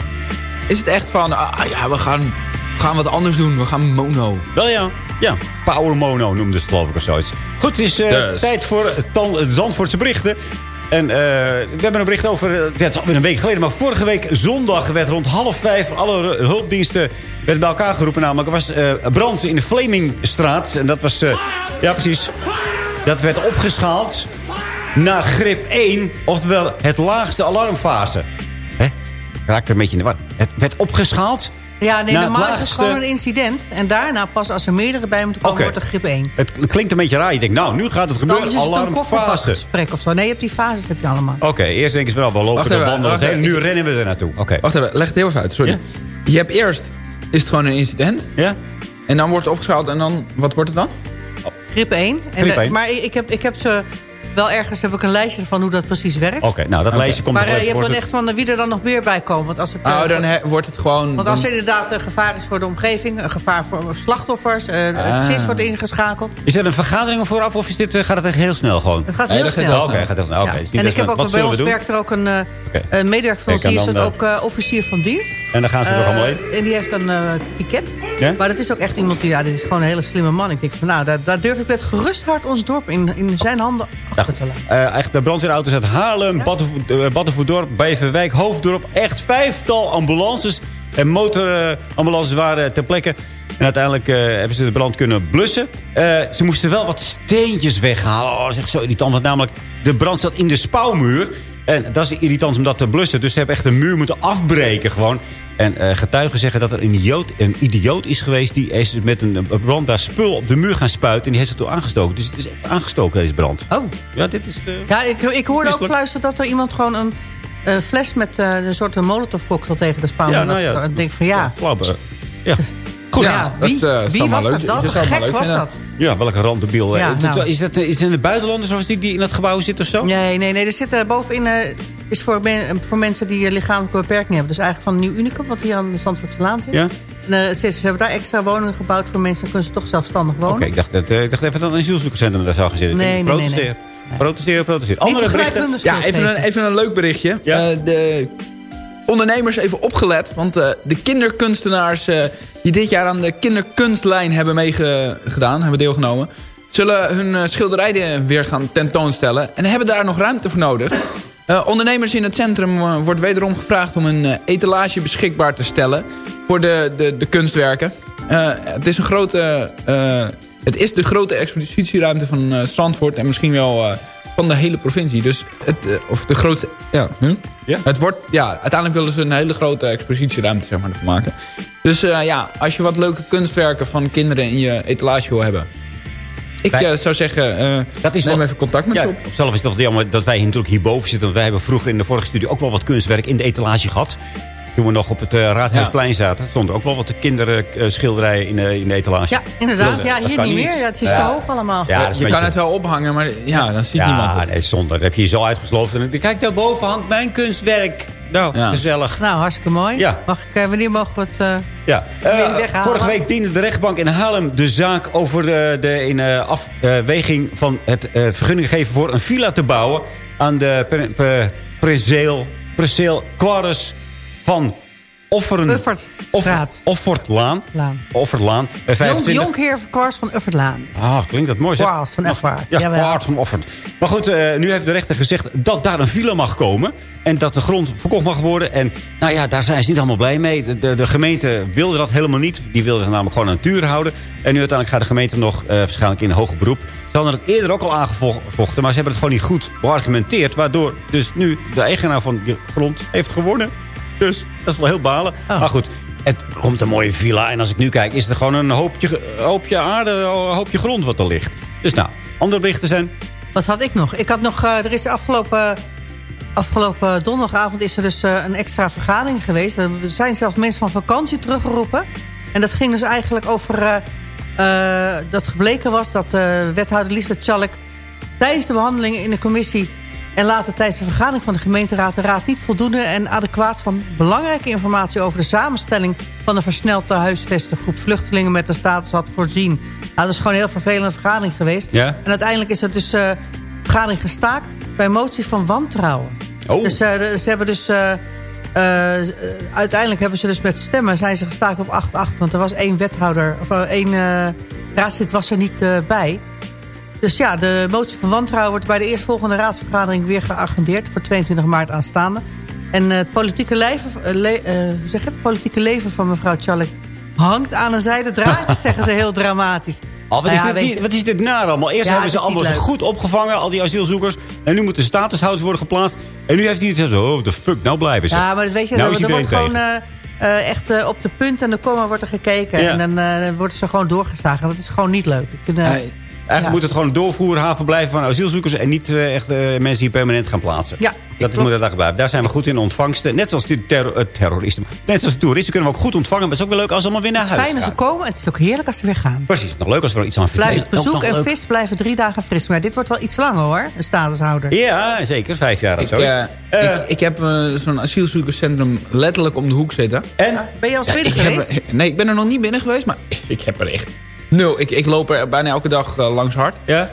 is het echt van... Ah ja, we gaan, we gaan wat anders doen. We gaan mono. Wel ja. Ja, Power Mono noemde ze het geloof ik of zoiets. Goed, het is eh, Dus. tijd voor het Tan- het Zandvoortse berichten. En eh, we hebben een bericht over, eh, het is alweer een week geleden... maar vorige week zondag werd rond half vijf... alle hulpdiensten werden bij elkaar geroepen. Namelijk, er was eh, brand in de Flemingstraat. En dat was, eh, ja precies, dat werd opgeschaald naar grip 1. Oftewel, het laagste alarmfase. Hè? Raakte een beetje in de war. Het werd opgeschaald Ja, nee, het normaal is het gewoon een incident. En daarna pas als er meerdere bij moeten komen, wordt er grip 1. Het klinkt een beetje raar. Je denkt, nou, nu gaat het Dan gebeuren. is het een Alarmfase. kofferbakgesprek of zo. Nee, je hebt die fases heb je allemaal. Oké, eerst denken ze wel, we lopen Wacht de wandelen. even. Nu rennen we er naartoe. Oké. Wacht even, leg het heel even uit. Sorry. Je hebt eerst... Is het gewoon een incident? Ja. En dan wordt het opgeschaald en dan... Wat wordt het dan? Grip 1. En Grip de- 1. maar ik heb, ik heb ze wel ergens heb ik een lijstje van hoe dat precies werkt. Oké, nou dat lijstje komt Maar eh, je hebt dan echt van eh, wie er dan nog meer bij komen. Want als het, Oh, dan he- wordt het gewoon... want als er inderdaad een gevaar is voor de omgeving... een gevaar voor slachtoffers, eh Ah. het CIS wordt ingeschakeld. Is er een vergadering vooraf of is dit, gaat het echt heel snel gewoon? Het gaat Nee, heel dat gaat snel. heel Oké, gaat heel snel. Oké, Ja. En ik heb ook bij ons werkt er ook een eh medewerker van ons. Die is dan, ook eh, officier van dienst. En dan gaan ze er ook allemaal heen? En die heeft een eh piket. Ja? Maar dat is ook echt iemand die, ja, dit is gewoon een hele slimme man. Ik denk van, nou, daar, daar durf ik met gerust hart ons dorp in, in zijn handen Eh, echt de brandweerauto's uit Haarlem, eh, Battenvoerdorp, Beverwijk, Hoofddorp. Echt vijftal ambulances en motorambulances waren ter plekke. En uiteindelijk eh, hebben ze de brand kunnen blussen. Eh, ze moesten wel wat steentjes weghalen. Oh, dat is echt zo irritant. Want namelijk, de brand zat in de spouwmuur. En dat is irritant om dat te blussen. Dus ze hebben echt een muur moeten afbreken gewoon. En eh, getuigen zeggen dat er een idioot, een idioot is geweest... die is met een, een brandbaar spul op de muur gaan spuiten... en die heeft het toen aangestoken. Dus het is echt aangestoken, deze brand. Oh. Ja, dit is... eh, Ja, ik, ik hoorde ook fluisteren dat er iemand gewoon een eh, fles met een soort molotov cocktail tegen de spouw Ja, nou ja. Ik denk van ja, ja. Goed. ja, dat, wie, eh, wie was leuk- dat maar Gek leuk was dat. Ja, welke randebiel. Ja, Eh, nou. Is dat is het in de buitenlanders of is die die in dat gebouw zit of zo? Nee, nee, nee. Er zit eh, bovenin eh, is voor, men- voor mensen die eh, lichamelijke beperking hebben. Dus eigenlijk van Nieuw Unicum, wat hier aan de Zandvoortselaan zit. Ja? En, eh, ze, ze hebben daar extra woningen gebouwd voor mensen. Dan kunnen ze toch zelfstandig wonen. Oké, ik, dacht, dat, eh, ik dacht even dat een asielzoekerscentrum daar zou gaan zitten. Nee, nee, nee, protesteer. nee. Protesteer, protesteer. Niet Andere berichten? Ja, even een, even een leuk berichtje. Ja. Eh, de ondernemers even opgelet. Want eh, de kinderkunstenaars eh, die dit jaar aan de kinderkunstlijn hebben meegedaan, hebben deelgenomen... zullen hun eh, schilderijen weer gaan tentoonstellen. En hebben daar nog ruimte voor nodig. Ondernemers in het centrum wordt wederom gevraagd om een etalage beschikbaar te stellen... voor de, de, de kunstwerken. Het is een grote... het is de grote expositieruimte van Zandvoort en misschien wel van de hele provincie. Dus het, eh, of de grootste... Ja, hm? Ja. Het wordt, ja, uiteindelijk willen ze een hele grote expositieruimte zeg maar, ervan maken. Dus eh, ja, als je wat leuke kunstwerken van kinderen in je etalage wil hebben... Ik Wij- eh, zou zeggen, eh Dat is neem even contact met Ja, ze op. zelf is het toch jammer dat wij hier natuurlijk hierboven zitten. Want wij hebben vroeger in de vorige studie ook wel wat kunstwerk in de etalage gehad. Toen we nog op het eh, Raadhuisplein zaten, stonden er ook wel wat kinderschilderijen in, de- in de etalage. Ja, inderdaad. Dat- Ja, hier niet meer. Ja, het is Ja. te hoog allemaal. Ja, je kan het wel ophangen, maar ja, dan ziet ja, niemand het. nee, zonde. Dat heb je je zo uitgesloofd. En dan, kijk, daarboven hangt mijn kunstwerk. Nou, Ja. gezellig. Nou, hartstikke mooi. Ja. Mag ik, eh, wanneer mogen we het... eh, Ja, eh, weghalen? vorige week diende de rechtbank in Haarlem de zaak over de, de in eh, afweging van het eh, vergunning geven voor een villa te bouwen aan de pre, pre, Quares van Offeren. Uffertstraat. Offertlaan. Laan. Offertlaan. Eh, Jonk, 25 Jonkheer Kwars van Uffertlaan. Ah, klinkt dat mooi zeg. Van Effert. Ja, Jawel. kwaad van Offert. Maar goed, eh, nu heeft de rechter gezegd dat daar een villa mag komen. En dat de grond verkocht mag worden. En nou ja, daar zijn ze niet allemaal blij mee. De, de, de gemeente wilde dat helemaal niet. Die wilde namelijk gewoon aan natuur houden. En nu uiteindelijk gaat de gemeente nog eh, waarschijnlijk in hoger beroep. Ze hadden het eerder ook al aangevochten. Maar ze hebben het gewoon niet goed beargumenteerd. Waardoor dus nu de eigenaar van die grond heeft gewonnen. Dus dat is wel heel balen. Oh. Maar goed, het komt een mooie villa. En als ik nu kijk, is het gewoon een hoopje, hoopje aarde, een hoopje grond wat er ligt. Dus nou, andere berichten zijn... Wat had ik nog? Ik had nog, eh, er is de afgelopen, afgelopen donderdagavond is er dus eh, een extra vergadering geweest. Er zijn zelfs mensen van vakantie teruggeroepen. En dat ging dus eigenlijk over... eh, dat gebleken was dat wethouder Lisbeth Schalk... tijdens de behandelingen in de commissie... en later tijdens de vergadering van de gemeenteraad... de raad niet voldoende en adequaat van belangrijke informatie... over de samenstelling van de versneld te huisvesten groep vluchtelingen... met de status had voorzien. Nou, dat is gewoon een heel vervelende vergadering geweest. Ja. En uiteindelijk is er dus eh vergadering gestaakt bij motie van wantrouwen. Oh. Dus eh, ze hebben dus... eh, uiteindelijk hebben ze dus met stemmen zijn ze gestaakt op 8-8. Want er was één wethouder, of één raadslid was er niet bij. Dus ja, de motie van wantrouwen wordt bij de eerstvolgende raadsvergadering weer geagendeerd voor 22 maart aanstaande. En eh, het politieke leven, eh, le- eh, hoe zeg het? Het politieke leven van mevrouw Tjallik hangt aan een zijde draadje, zeggen ze heel dramatisch. Oh, wat, Nou is ja, dit, wat is dit naar allemaal? Eerst Ja, hebben ze allemaal goed opgevangen, al die asielzoekers. En nu moeten statushouders worden geplaatst. En nu heeft hij iets gezegd, oh, de fuck, nou blijven ze. Ja, maar dat weet je, nou er, is er wordt gewoon echt op de punt en de komma wordt er gekeken. Ja. En dan eh, worden ze gewoon doorgezagen. Dat is gewoon niet leuk. Ik vind, eh, Eigenlijk Ja. moet het gewoon een doorvoerhaven blijven van asielzoekers... en niet eh, echt eh, mensen die permanent gaan plaatsen. Ja, dat moet het daar blijven. Daar zijn we goed in ontvangsten. Net zoals die terror, eh, terroristen. Net zoals de toeristen kunnen we ook goed ontvangen. Maar het is ook wel leuk als ze allemaal weer naar Het is huis fijn als ze gaan. komen. Het is ook heerlijk als ze weer gaan. Precies, nog leuk als we er iets aan Blijft vertellen. het bezoek en leuk. vis blijven drie dagen fris. Maar dit wordt wel iets langer hoor, een statushouder. Ja, zeker. Vijf jaar of Ik, zo. ik, ik heb zo'n asielzoekerscentrum letterlijk om de hoek zitten. En? Ben je al eens binnen geweest? er- nee, ik ben er nog niet binnen geweest, maar ik heb er echt nul. Ik, ik loop er bijna elke dag eh, langs hard. Ja?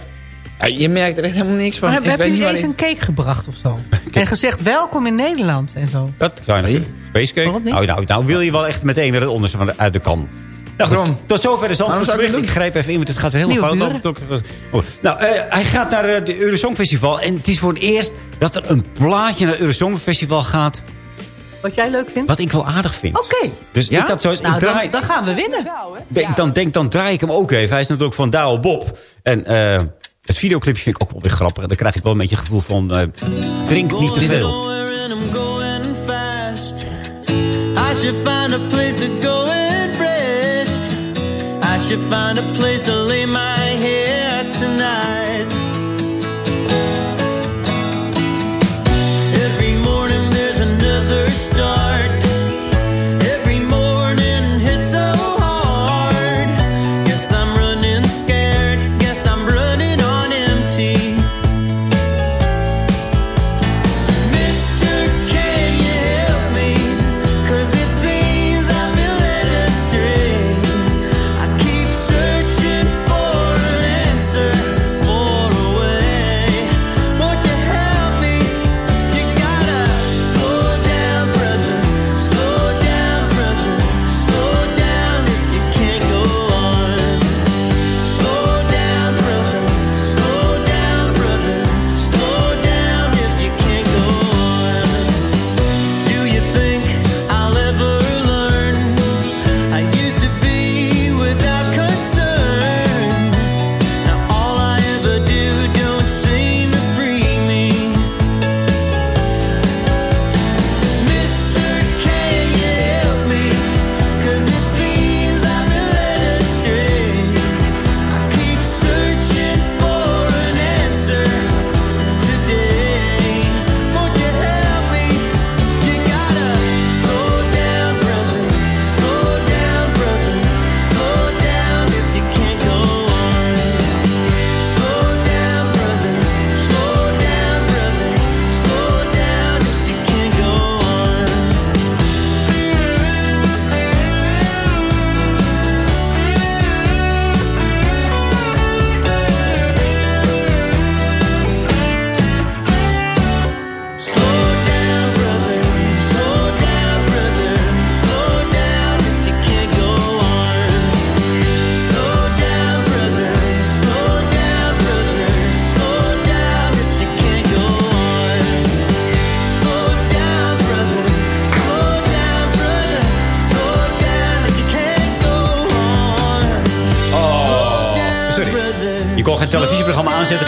Ja, je merkt er echt helemaal niks van. Maar Ik heb weet je niet eens een cake gebracht of zo? En gezegd welkom in Nederland en zo. Dat kleine spacecake. Waarom niet? Nou, nou, nou wil je wel echt meteen weer het onderste van de, uit de kan. Nou goed, tot zover de zou Zandvoortsbericht. Ik grijp even in, want het gaat weer helemaal fout. Oh, nou, eh, hij gaat naar het Eurosongfestival. En het is voor het eerst dat er een plaatje naar het Eurosongfestival gaat... Wat jij leuk vindt? wat ik wel aardig vind. Oké. Dus Ja? ik had zoiets... Nou, ik dan, draai, dan gaan we winnen. denk, dan denk dan draai ik hem ook even. Hij is natuurlijk van Douwe Bob. En eh, het videoclipje vind ik ook wel weer grappig. En dan krijg ik wel een beetje het gevoel van... eh, drink niet te veel. I should find a place to go and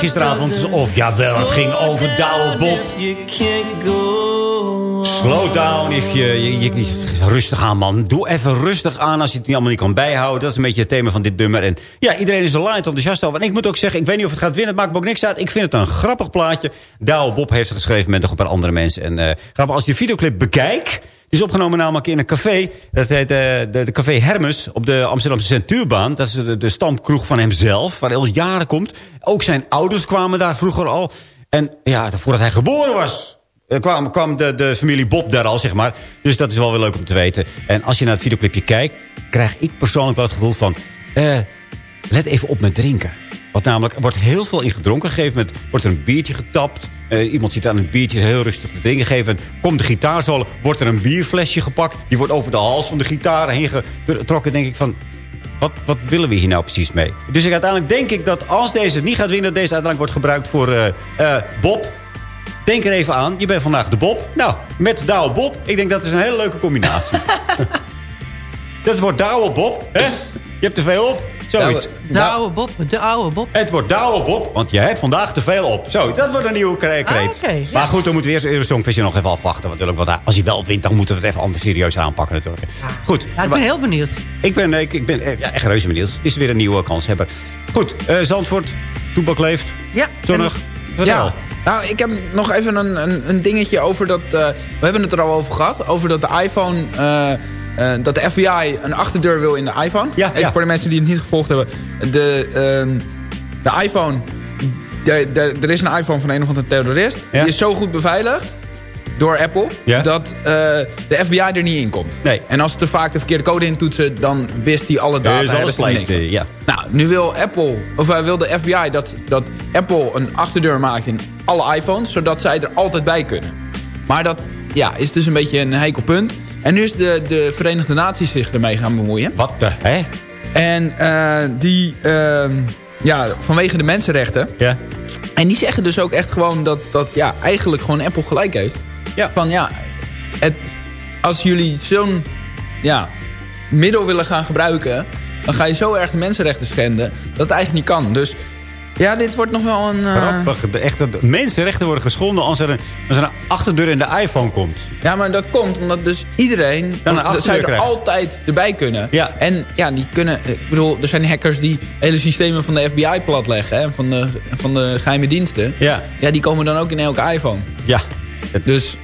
gisteravond. Of jawel, het ging over Douwe Bob. Slow down if je, je, Rustig aan, man. Doe even rustig aan als je het niet allemaal niet kan bijhouden. Dat is een beetje het thema van dit nummer. En ja, iedereen is er laaiend enthousiast over. En ik moet ook zeggen, ik weet niet of het gaat winnen. Het maakt me ook niks uit. Ik vind het een grappig plaatje. Douwe Bob heeft het geschreven met nog een paar andere mensen. En eh, grappig, als je de videoclip bekijkt... Is opgenomen namelijk in een café. Dat heet eh, de, de Café Hermes op de Amsterdamse Centuurbaan. Dat is de, de stamkroeg van hemzelf, waar hij al jaren komt. Ook zijn ouders kwamen daar vroeger al. En ja, voordat hij geboren was... eh, kwam, kwam de, de familie Bob daar al, zeg maar. Dus dat is wel weer leuk om te weten. En als je naar het videoclipje kijkt... krijg ik persoonlijk wel het gevoel van... eh, let even op met drinken. Want namelijk, er wordt heel veel in gedronken. Gegeven moment wordt er een biertje getapt. Eh, iemand zit aan een biertje heel rustig te drinken. Gegeven komt de gitaarsolo, wordt er een bierflesje gepakt. Die wordt over de hals van de gitaar heen getrokken. denk ik van, wat, wat willen we hier nou precies mee? Dus ik, uiteindelijk denk ik dat als deze niet gaat winnen... dat deze uiteindelijk wordt gebruikt voor eh, eh, Bob. Denk er even aan, je bent vandaag de Bob. Nou, met Douwe Bob. Ik denk dat is een hele leuke combinatie. dat wordt Douwe Bob, hè? Je hebt er veel op. Zoiets. De oude Bob, de oude Bob. Het wordt de oude Bob, want je hebt vandaag te veel op. Zo, dat wordt een nieuwe kre- kreet. Ah, ja. Maar goed, dan moeten we eerst Euro Songfestival nog even afwachten. Natuurlijk, want als hij wel wint, dan moeten we het even anders serieus aanpakken natuurlijk. Goed. Ja, ik ben heel benieuwd. Ik ben, ik, ik ben eh, ja, echt reuze benieuwd. Het is weer een nieuwe kans hebben. Goed, eh, Zandvoort, Toebak leeft. Ja. Zonnig. Vertel. Ja, nou, ik heb nog even een, een, een dingetje over dat... eh, we hebben het er al over gehad. Over dat de iPhone... eh, eh, dat de FBI een achterdeur wil in de iPhone. Ja, even ja. voor de mensen die het niet gevolgd hebben. De, ehm, de iPhone... de- de- er is een iPhone van een of andere terrorist. Ja. Die is zo goed beveiligd door Apple... Dat eh, de FBI er niet in komt. Nee. En als ze te vaak de verkeerde code intoetsen... dan wist hij alle data. is alles lijkt, eh, ja. Nou, nu wil Apple, of wil de FBI dat, dat Apple een achterdeur maakt in alle iPhones, zodat zij er altijd bij kunnen. Maar dat ja, is dus een beetje een heikel punt. En nu is de, de Verenigde Naties zich ermee gaan bemoeien. Wat de, hè? En eh, die, ehm, ja, vanwege de mensenrechten. Ja. En die zeggen dus ook echt gewoon dat, dat ja, eigenlijk gewoon Apple gelijk heeft. Ja. Van ja, het, als jullie zo'n ja, middel willen gaan gebruiken... dan ga je zo erg de mensenrechten schenden dat het eigenlijk niet kan. Dus ja, dit wordt nog wel een... eh, Grappig. De, echt, dat mensenrechten worden geschonden als er, een, als er een achterdeur in de iPhone komt. Ja, maar dat komt omdat dus iedereen... Dan een zij er krijgt. altijd erbij kunnen. Ja. En ja, die kunnen... Ik bedoel, er zijn hackers die hele systemen van de FBI platleggen. Hè, van, de, van de geheime diensten. Ja. Ja, die komen dan ook in elke iPhone. Ja. Dus...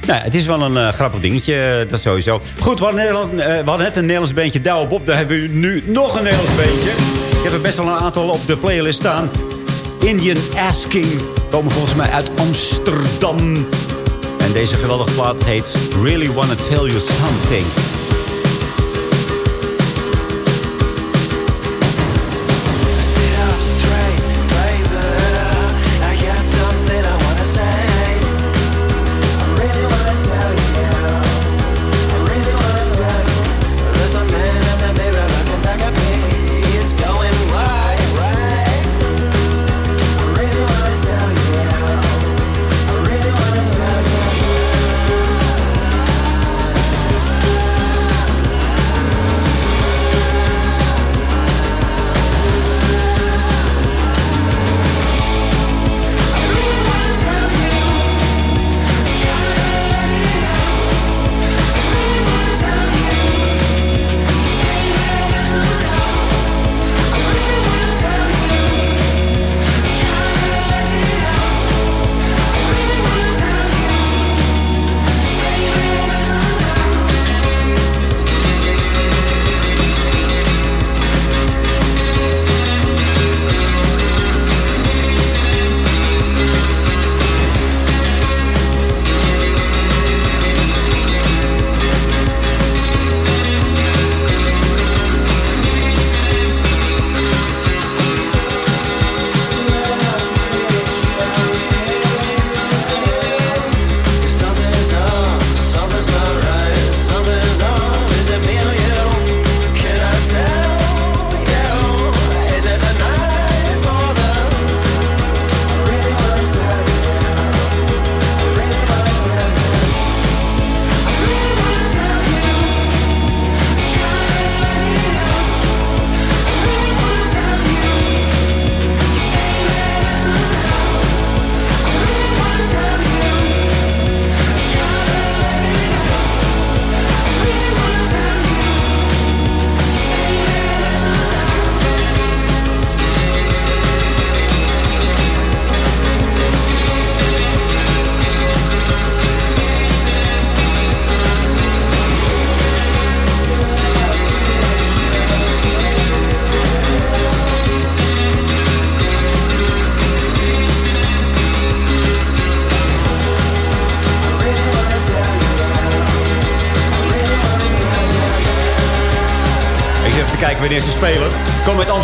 Nou, ja, het is wel een eh, grappig dingetje, eh, dat sowieso. Goed, we hadden, Nederland, eh, we hadden net een Nederlands beentje Douwe Bob. Daar hebben we nu nog een Nederlands beentje. Ik heb er best wel een aantal op de playlist staan. Indian Asking komen volgens mij uit Amsterdam. En deze geweldige plaat heet Really Wanna Tell You Something.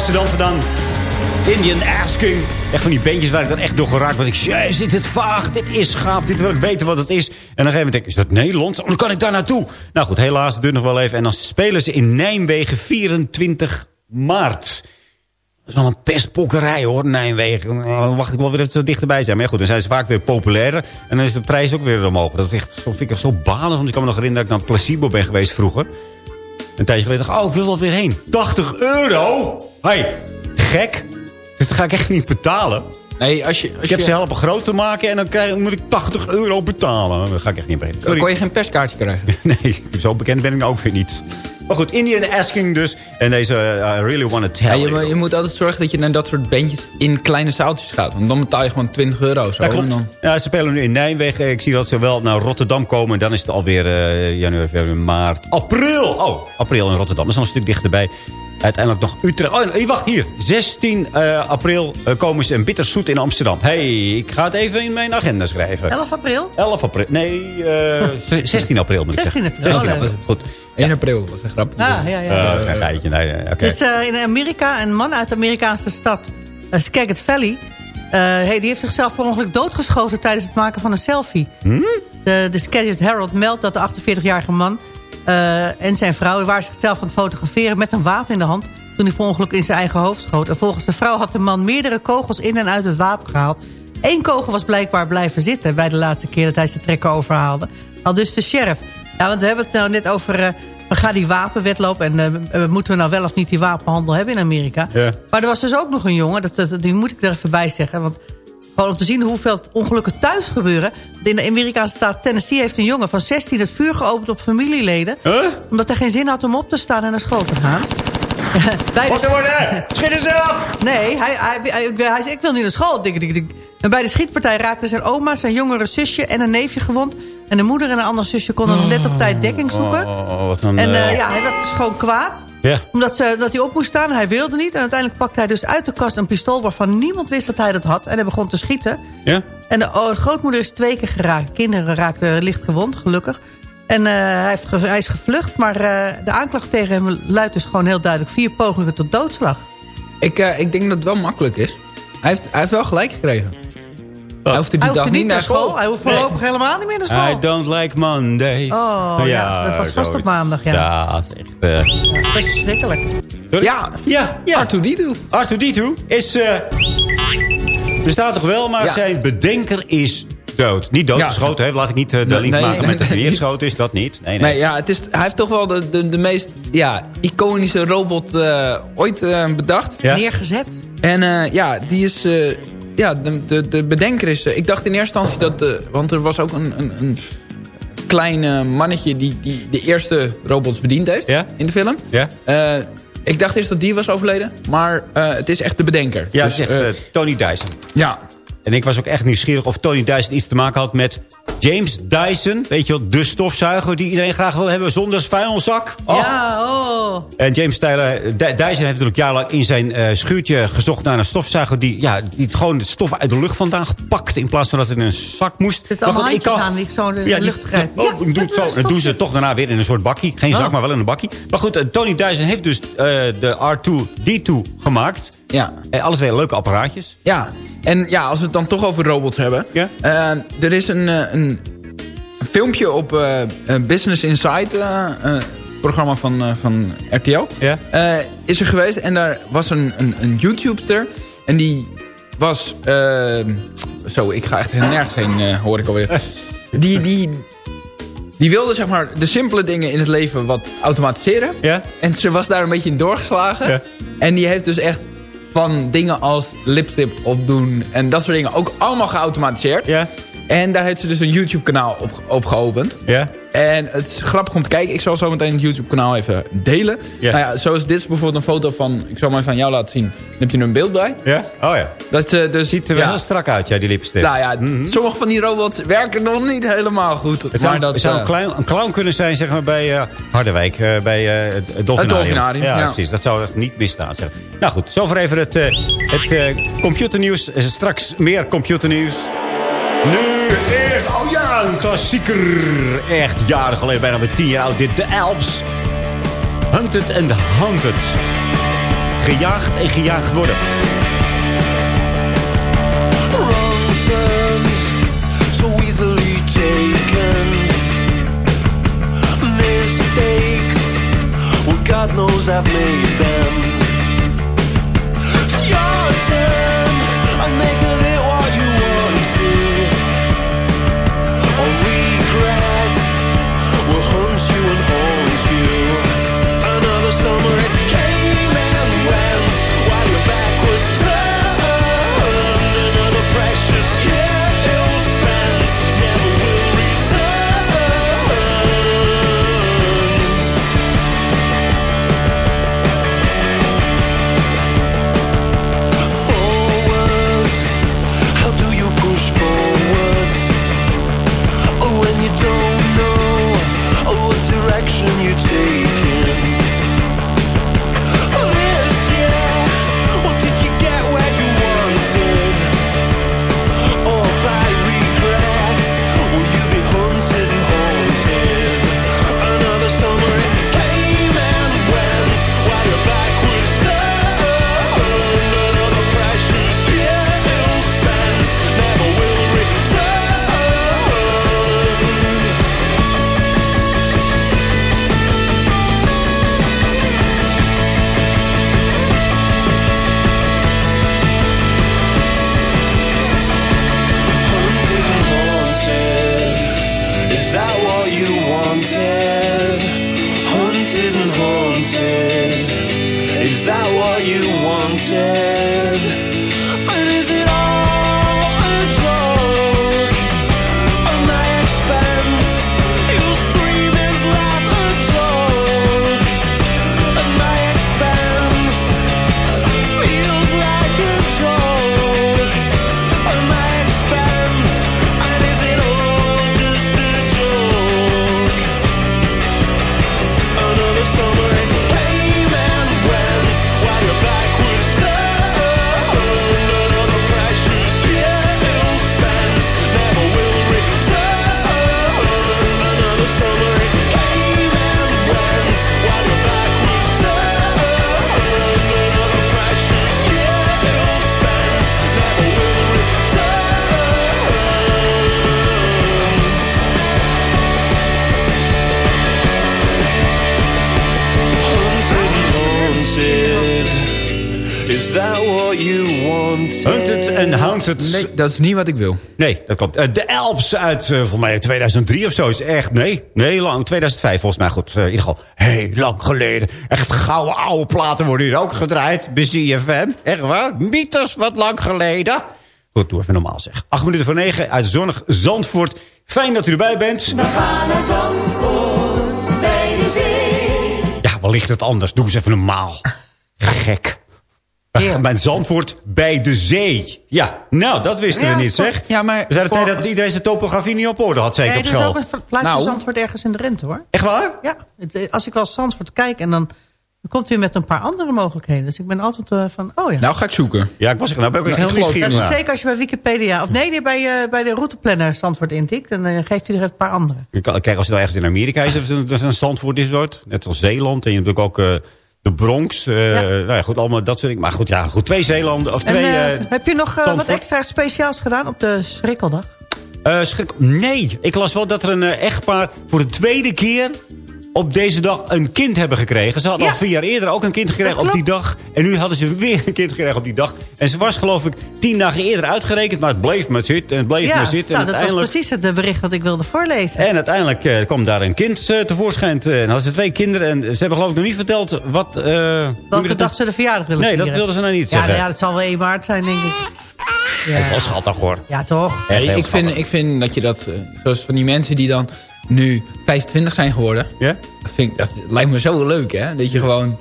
Amsterdam vandaan. Indian Asking. Echt van die beentjes waar ik dan echt door geraakt word. Ik jezus, dit is vaag, dit is gaaf, dit wil ik weten wat het is. En dan een gegeven moment denk is dat Nederlands? Oh, dan kan ik daar naartoe. Nou goed, helaas, het duurt nog wel even. En dan spelen ze in Nijmegen 24 maart. Dat is wel een pestpokkerij hoor, Nijmegen. Nou, Dan wacht ik wel weer dat ze dichterbij zijn. Maar goed, dan zijn ze vaak weer populairder. En dan is de prijs ook weer omhoog. Dat is echt, zo vind ik zo balig. Want ik kan me nog herinneren dat ik naar Placebo ben geweest vroeger. Een tijdje geleden dacht... oh, ik wil wel weer heen. 80 euro? hey, gek. Dus dat ga ik echt niet betalen. Nee, als je... Als ik heb je... ze helpen groot te maken en dan krijg, moet ik 80 euro betalen. Dat ga ik echt niet brengen. Dan kon je geen perskaartje krijgen. nee, zo bekend ben ik nou ook weer niet. Maar goed, Indian Asking dus. En deze uh, I Really Wanna Tell Ja, je, You. je moet altijd zorgen dat je naar dat soort bandjes in kleine zaaltjes gaat. Want dan betaal je gewoon 20 euro zo. Ja, klopt. Dan... Ja, ze spelen nu in Nijmegen. Ik zie dat ze wel naar Rotterdam komen. En dan is het alweer eh januari, februari, maart, april. Oh, april in Rotterdam. Dat is al een stuk dichterbij. Uiteindelijk nog Utrecht. Oh, nee, wacht, hier. 16 eh, april eh, komen ze in Bitterzoet in Amsterdam. hey, ik ga het even in mijn agenda schrijven. 11 april? 11 april. Nee, eh, 16 april moet ik 16 zeggen. april. 16 Oh, april. Goed. 1 april, wat een grap. Ah, ja, ja. Eh, een geitje. Nee, oké. Dus eh, in Amerika, een man uit de Amerikaanse stad uh, Skagit Valley... Uh, hey, die heeft zichzelf per ongeluk doodgeschoten tijdens het maken van een selfie. Hm? De, de Skagit Herald meldt dat de 48-jarige man uh, en zijn vrouw... waren zichzelf aan het fotograferen met een wapen in de hand... toen hij per ongeluk in zijn eigen hoofd schoot. En volgens de vrouw had de man meerdere kogels in en uit het wapen gehaald. Eén kogel was blijkbaar blijven zitten bij de laatste keer dat hij zijn trekker overhaalde. Al dus de sheriff. Ja, want we hebben het nou net over... Uh, we gaan die wapenwetloop en uh, moeten we nou wel of niet die wapenhandel hebben in Amerika. Ja. Maar er was dus ook nog een jongen, dat, dat, die moet ik er even bij zeggen. Want gewoon om te zien hoeveel ongelukken thuis gebeuren. In de Amerikaanse staat Tennessee heeft een jongen van 16 het vuur geopend op familieleden. Huh? Omdat hij geen zin had om op te staan en naar school te gaan. bij de... worden? Schieten ze op! Nee, hij, hij, hij, hij, zei ik wil niet naar school. Dik, dik, dik. En bij de schietpartij raakten zijn oma, zijn jongere zusje en een neefje gewond. En de moeder en een ander zusje konden nog net op tijd dekking zoeken. Oh, wat een, en uh, uh... ja, hij werd dus gewoon kwaad. Ja. Omdat ze, dat hij op moest staan. Hij wilde niet. En uiteindelijk pakte hij dus uit de kast een pistool... waarvan niemand wist dat hij dat had. En hij begon te schieten. Ja. En de, oh, de grootmoeder is twee keer geraakt. Kinderen raakten licht gewond, gelukkig. En uh, hij, heeft, hij, is gevlucht. Maar de aanklacht tegen hem luidt dus gewoon heel duidelijk... vier pogingen tot doodslag. Ik, ik denk dat het wel makkelijk is. Hij heeft, hij heeft wel gelijk gekregen. Hij hoeft die hij dag niet naar school. school. Hij hoeft voorlopig nee. helemaal niet meer naar school. I don't like Mondays. Oh, ja, ja dat was vast op maandag, ja. Ja, dat is echt... Uh... Ja, verschrikkelijk. Ja, ja, ja. Arthur Ditu. Arthur Ditu is... Uh, bestaat toch wel, maar ja. zijn bedenker is dood. Niet doodgeschoten, ja. hè? Laat ik niet uh, de nee, link nee, maken nee, met dat hij neergeschoten is. Dat niet. Nee, nee. nee ja, het is, hij heeft toch wel de, de, de meest ja, iconische robot uh, ooit uh, bedacht. Ja. Neergezet. En ja, die is ja, de, de, de bedenker is... ik dacht in eerste instantie dat... De, want er was ook een, een, een klein uh, mannetje die, die de eerste robots bediend heeft ja? in de film. Ja? Uh, ik dacht eerst dat die was overleden. Maar uh, het is echt de bedenker. Ja, dus, echt, Tony Dyson. Ja. En ik was ook echt nieuwsgierig of Tony Dyson iets te maken had met James Dyson. Weet je wel, de stofzuiger die iedereen graag wil hebben zonder vuilniszak. Oh. Ja, oh. En James Tyler, Dyson heeft natuurlijk jarenlang in zijn uh, schuurtje gezocht naar een stofzuiger... die, ja, die gewoon het stof uit de lucht vandaan gepakt... in plaats van dat het in een zak moest. Er zitten allemaal kan, aan die zo de ja, lucht grijp. Oh, ja, doet zo, dan doen ze het toch daarna weer in een soort bakkie. Geen zak, oh. maar wel in een bakkie. Maar goed, uh, Tony Dyson heeft dus uh, de R2-D2 gemaakt. Ja. En alle twee leuke apparaatjes. Ja, en ja, als we het dan toch over robots hebben. Ja? Uh, er is een, een, een filmpje op uh, Business Insight, uh, programma van, van RTL. Ja? is er geweest en daar was een, een, een YouTubester. En die was... zo, ik ga echt nergens heen, hoor ik alweer. die, die, die wilde zeg maar de simpele dingen in het leven wat automatiseren. Ja? En ze was daar een beetje in doorgeslagen. Ja. En die heeft dus echt van dingen als lipstick opdoen en dat soort dingen ook allemaal geautomatiseerd. Ja. En daar heeft ze dus een YouTube kanaal op, op geopend. Ja. En het is grappig om te kijken. Ik zal zo meteen het YouTube kanaal even delen. Nou ja, zoals dit is bijvoorbeeld een foto van... Ik zal maar aan jou laten zien. Dan heb je er een beeld bij. Ja? Oh ja. Dat uh, dus, ziet er wel heel strak uit, ja, die lipstick. Nou ja, mm -hmm. sommige van die robots werken nog niet helemaal goed. Het zou, dat, zou uh, een, clown, een, clown, kunnen zijn, zeg maar, bij uh, Harderwijk. bij het Dolfinarium. Het Dolfinarium, ja, ja, precies. Dat zou echt niet misstaan. Zeg. Nou goed, zover even het, het computernieuws. Straks meer computernieuws. Nu oh ja, een klassieker. Echt jaren geleden, bijna weer tien jaar oud. Dit, de Alps. Hunted and Hunted. Gejaagd en gejaagd worden. so easily taken. Mistakes, well God knows I've made them. Nee, dat is niet wat ik wil. Nee, dat klopt. Eh, de Alps uit, uh, volgens mij 2003 of zo is echt... Nee, nee, lang. 2005 volgens mij. Goed, eh, in ieder geval heel lang geleden. Echt gouden oude platen worden hier ook gedraaid. Bij CFM. Echt waar. Mythos wat lang geleden. Goed, doe even normaal zeg. Acht minuten voor negen uit zonnig Zandvoort. Fijn dat u erbij bent. We gaan naar Zandvoort bij de zee. Ja, ligt het anders? Doe eens even normaal. Gek. Gaan Bij Zandvoort bij de zee. Ja, nou, dat wisten Ja, we niet, voor- zeg. Ja, maar We zeiden voor- tijd dat iedereen zijn topografie niet op orde had, zeker Nee, op er is school. ook een plaatsje Nou. Zandvoort ergens in de Rente, hoor. Echt waar? Ja, het, eh, als ik wel Zandvoort kijk en dan, dan komt u met een paar andere mogelijkheden. Dus ik ben altijd eh, van, oh ja. Nou ga ik zoeken. Ja, ik was er nou ben ik Nou, heel nieuwsgierig. Dat is naar. zeker als je bij Wikipedia... Of nee, nee bij, eh, bij de routeplanner Zandvoort intikt. Dan geeft hij er een paar andere. Je kan- Kijk, als je nou ergens in Amerika is, dat is een- Zandvoort is wordt. Net als Zeeland. En je hebt ook eh, de Bronx. eh, Nou ja, goed, allemaal dat soort dingen. Maar goed, ja, goed, twee Zeelanden. Of En, twee... eh, eh, heb je nog wat extra speciaals gedaan op de Schrikkeldag? schrik... Nee, ik las wel dat er een echtpaar voor de tweede keer op deze dag een kind hebben gekregen. Ze hadden Ja. al vier jaar eerder ook een kind gekregen op die dag. En nu hadden ze weer een kind gekregen op die dag. En ze was geloof ik tien dagen eerder uitgerekend. Maar het bleef maar zitten en het bleef ja, maar zitten. nou, en dat was uiteindelijk... precies het eh, bericht wat ik wilde voorlezen. En uiteindelijk eh, kwam daar een kind eh, tevoorschijn. eh, En hadden ze twee kinderen. En ze hebben geloof ik nog niet verteld wat... eh, Welke dag ze de verjaardag willen Nee, dat wilden ze nou niet ja, zeggen. nou ja, dat zal wel 1 maart zijn, denk ik. Dat is wel schattig hoor. Ja, toch? Echt ik, vind, ik vind dat je dat, eh, zoals van die mensen die dan nu 25 zijn geworden. Ja? Dat, vind ik, dat lijkt me zo leuk, hè? Dat je gewoon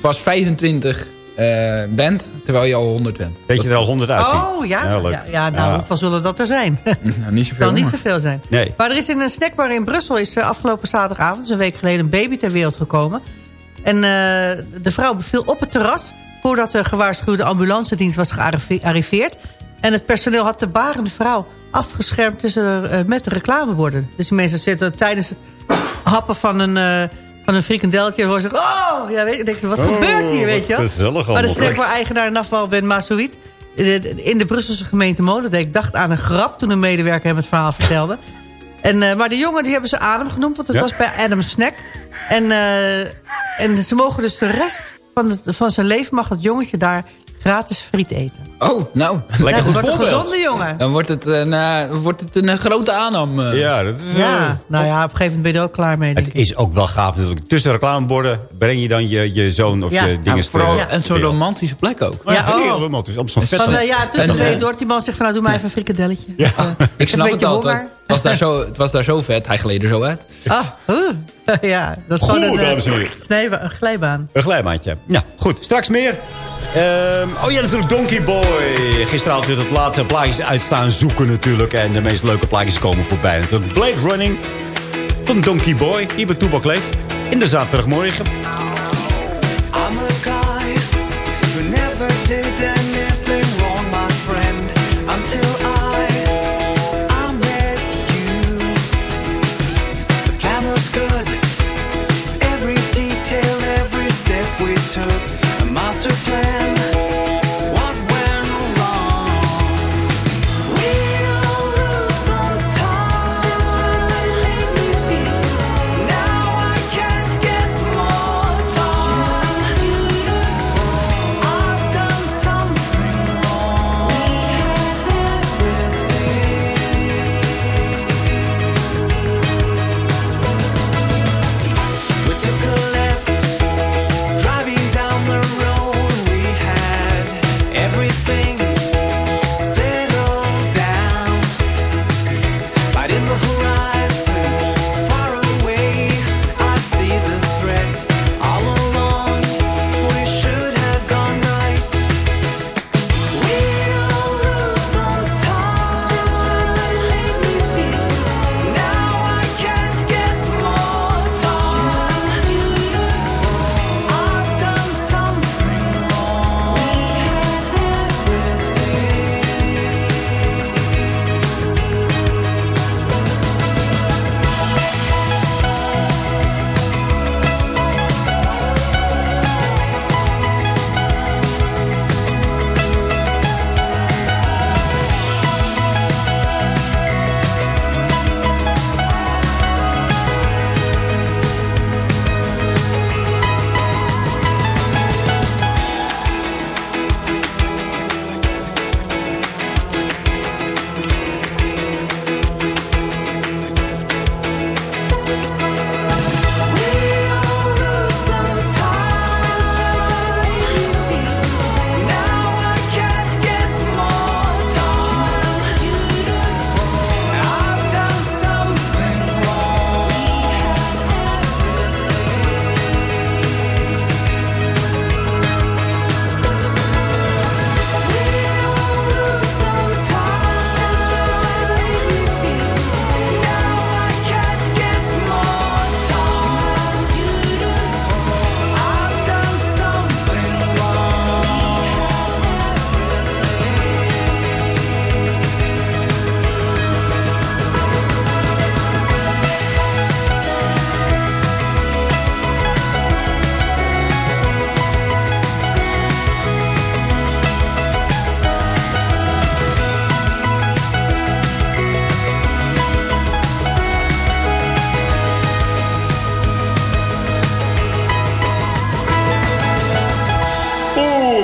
pas 25 eh, bent, terwijl je al 100 bent. Weet je er al honderd uitzien. Oh, ja. leuk. Ja, ja, nou, Ja. hoeveel zullen dat er zijn? Nou, niet zoveel. kan niet zoveel zijn. Nee. Maar er is in een snackbar in Brussel is eh, afgelopen zaterdagavond, dus een week geleden, een baby ter wereld gekomen. En eh, de vrouw beviel op het terras voordat de gewaarschuwde ambulancedienst was gearriveerd. En het personeel had de barende vrouw afgeschermd tussen, eh, met de reclameborden. Dus die mensen zitten tijdens het happen van een, eh van een frikandeltje... en horen ze, oh, ja, weet, denk ze, wat gebeurt hier, weet je wel? Maar de snackbar-eigenaar Nafal Ben Masouid... in de Brusselse gemeente Molendijk dacht aan een grap... toen een medewerker hem het verhaal vertelde. En, eh, maar de jongen die hebben ze Adem genoemd... want het Ja. was bij Adam Snack. En, en ze mogen dus de rest van, het, van zijn leven... mag dat jongetje daar gratis friet eten. Oh, nou. Lekker Ja, goed het wordt een gezonde jongen. Dan wordt het een, eh, wordt het een eh, grote aanname. eh. Ja, dat is, eh, Ja, nou ja, op een gegeven moment ben je er ook klaar mee. Het is ook wel gaaf natuurlijk. Tussen reclameborden breng je dan je, je zoon of Ja. je Ja, dingen. Nou, vooral en zo'n romantische plek ook. Ja, Ja, oh. heel romantisch. Op zo'n vet. Van, ja, tussen En, de door die man zegt van... nou, doe maar even een frikadelletje. Ja. Ik snap een het beetje al. Het honger. Was, daar zo, het was daar zo vet. Hij gleed er zo uit. Ah, oeh. ja, dat is Goed, gewoon een, eh, dames en heren. snijba- een glijbaan. Een glijbaantje. Ja, goed. Straks meer. Ehm, oh ja, natuurlijk Donkey Boy. Gisteravond weer het late plaatjes uitstaan zoeken natuurlijk. En de meest leuke plaatjes komen voorbij. Natuurlijk Blade Running van Donkey Boy. Hier bij Toebak leeft. In de zaterdagmorgen.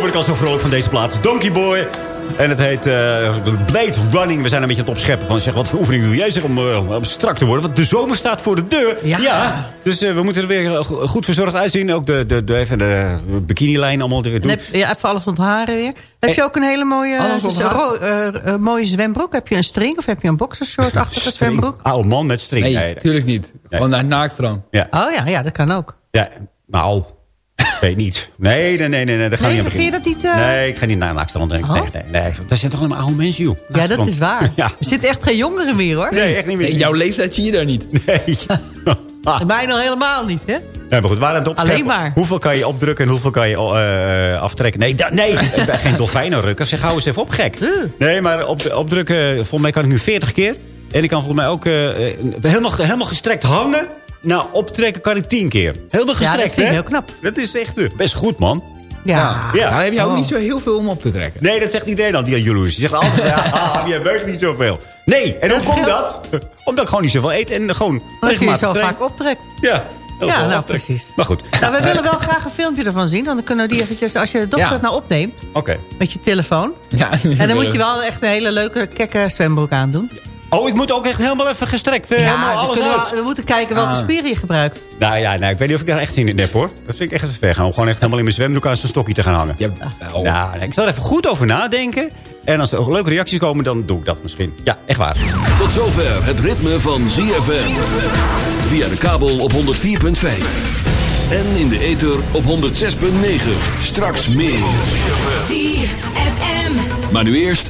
Word ik al zo vrolijk van deze plaat. Donkey Boy. En het heet eh, Blade Running. We zijn een beetje aan het opscheppen van zeg, wat voor oefening doe jij zeg om, eh, om strak te worden? Want de zomer staat voor de deur. Ja. dus eh, we moeten er weer go- goed verzorgd uitzien. Ook de, de, de, even de bikinilijn allemaal weer En doen. heb je even alles ontharen weer. Heb je ook een hele mooie, ro- mooie zwembroek? Heb je een string of heb je een boxershort-achtige zwembroek? Oude man met string. Nee, tuurlijk niet. Gewoon naar naakstrand. Ja. Oh ja, ja, dat kan ook. Ja, nou, weet niet. Nee, nee, nee, nee, nee daar ga Nee, ik niet aan je dat niet, eh? Nee, ik ga niet naar Naakstrand. Nee, Oh? nee, nee, nee. Dat zijn toch allemaal oude mensen, joh. Ja, dat is waar. Ja. Er zitten echt geen jongeren meer, hoor. Nee, echt niet meer. Nee, jouw leeftijd zie je daar niet. Nee. Ah. Mij nog helemaal niet, hè? Ja, maar goed, waar het op Alleen maar. Hoeveel kan je opdrukken en hoeveel kan je eh, aftrekken? Nee, nee ik ben geen dolfijnenrukker. Zeg, hou eens even op, gek. Nee, maar op, opdrukken, volgens mij kan ik nu 40 keer. En ik kan volgens mij ook eh, eh, helemaal, helemaal gestrekt hangen. Nou, optrekken kan ik 10 keer. Helemaal Ja, dat gestrekt, vind ik hè? heel knap. Dat is echt eh, best goed, man. Ja. Ja. Nou, heb je ook Oh. niet zo heel veel om op te trekken. Nee, dat zegt iedereen al, die jaloers. Die zegt altijd, ja, ah, je weet niet zoveel. Nee, en hoe komt dat? Omdat ik gewoon niet zoveel eet en gewoon Omdat je je zo vaak optrekt. Ja, heel Ja, veel nou, precies. Maar goed. Nou, we willen wel graag een filmpje ervan zien. Want dan kunnen we die eventjes, als je de dochter Ja. het nou opneemt, Oké. met je telefoon. Ja, En dan moet je wel echt een hele leuke, kekke zwembroek aandoen. Oh, ik moet ook echt helemaal even gestrekt. eh, helemaal dan alles kunnen uit. we, we moeten kijken welke Ah. spieren je gebruikt. Nou ja, nou, ik weet niet of ik daar echt zin in heb, hoor. Dat vind ik echt te ver gaan. Om gewoon echt helemaal in mijn zwembroek aan zijn stokje te gaan hangen. Ja, wel. Nou, nee, ik zal er even goed over nadenken. En als er ook leuke reacties komen, dan doe ik dat misschien. Ja, echt waar. Tot zover het ritme van ZFM. Via de kabel op 104.5. En in de ether op 106.9. Straks meer. ZFM. Maar nu eerst...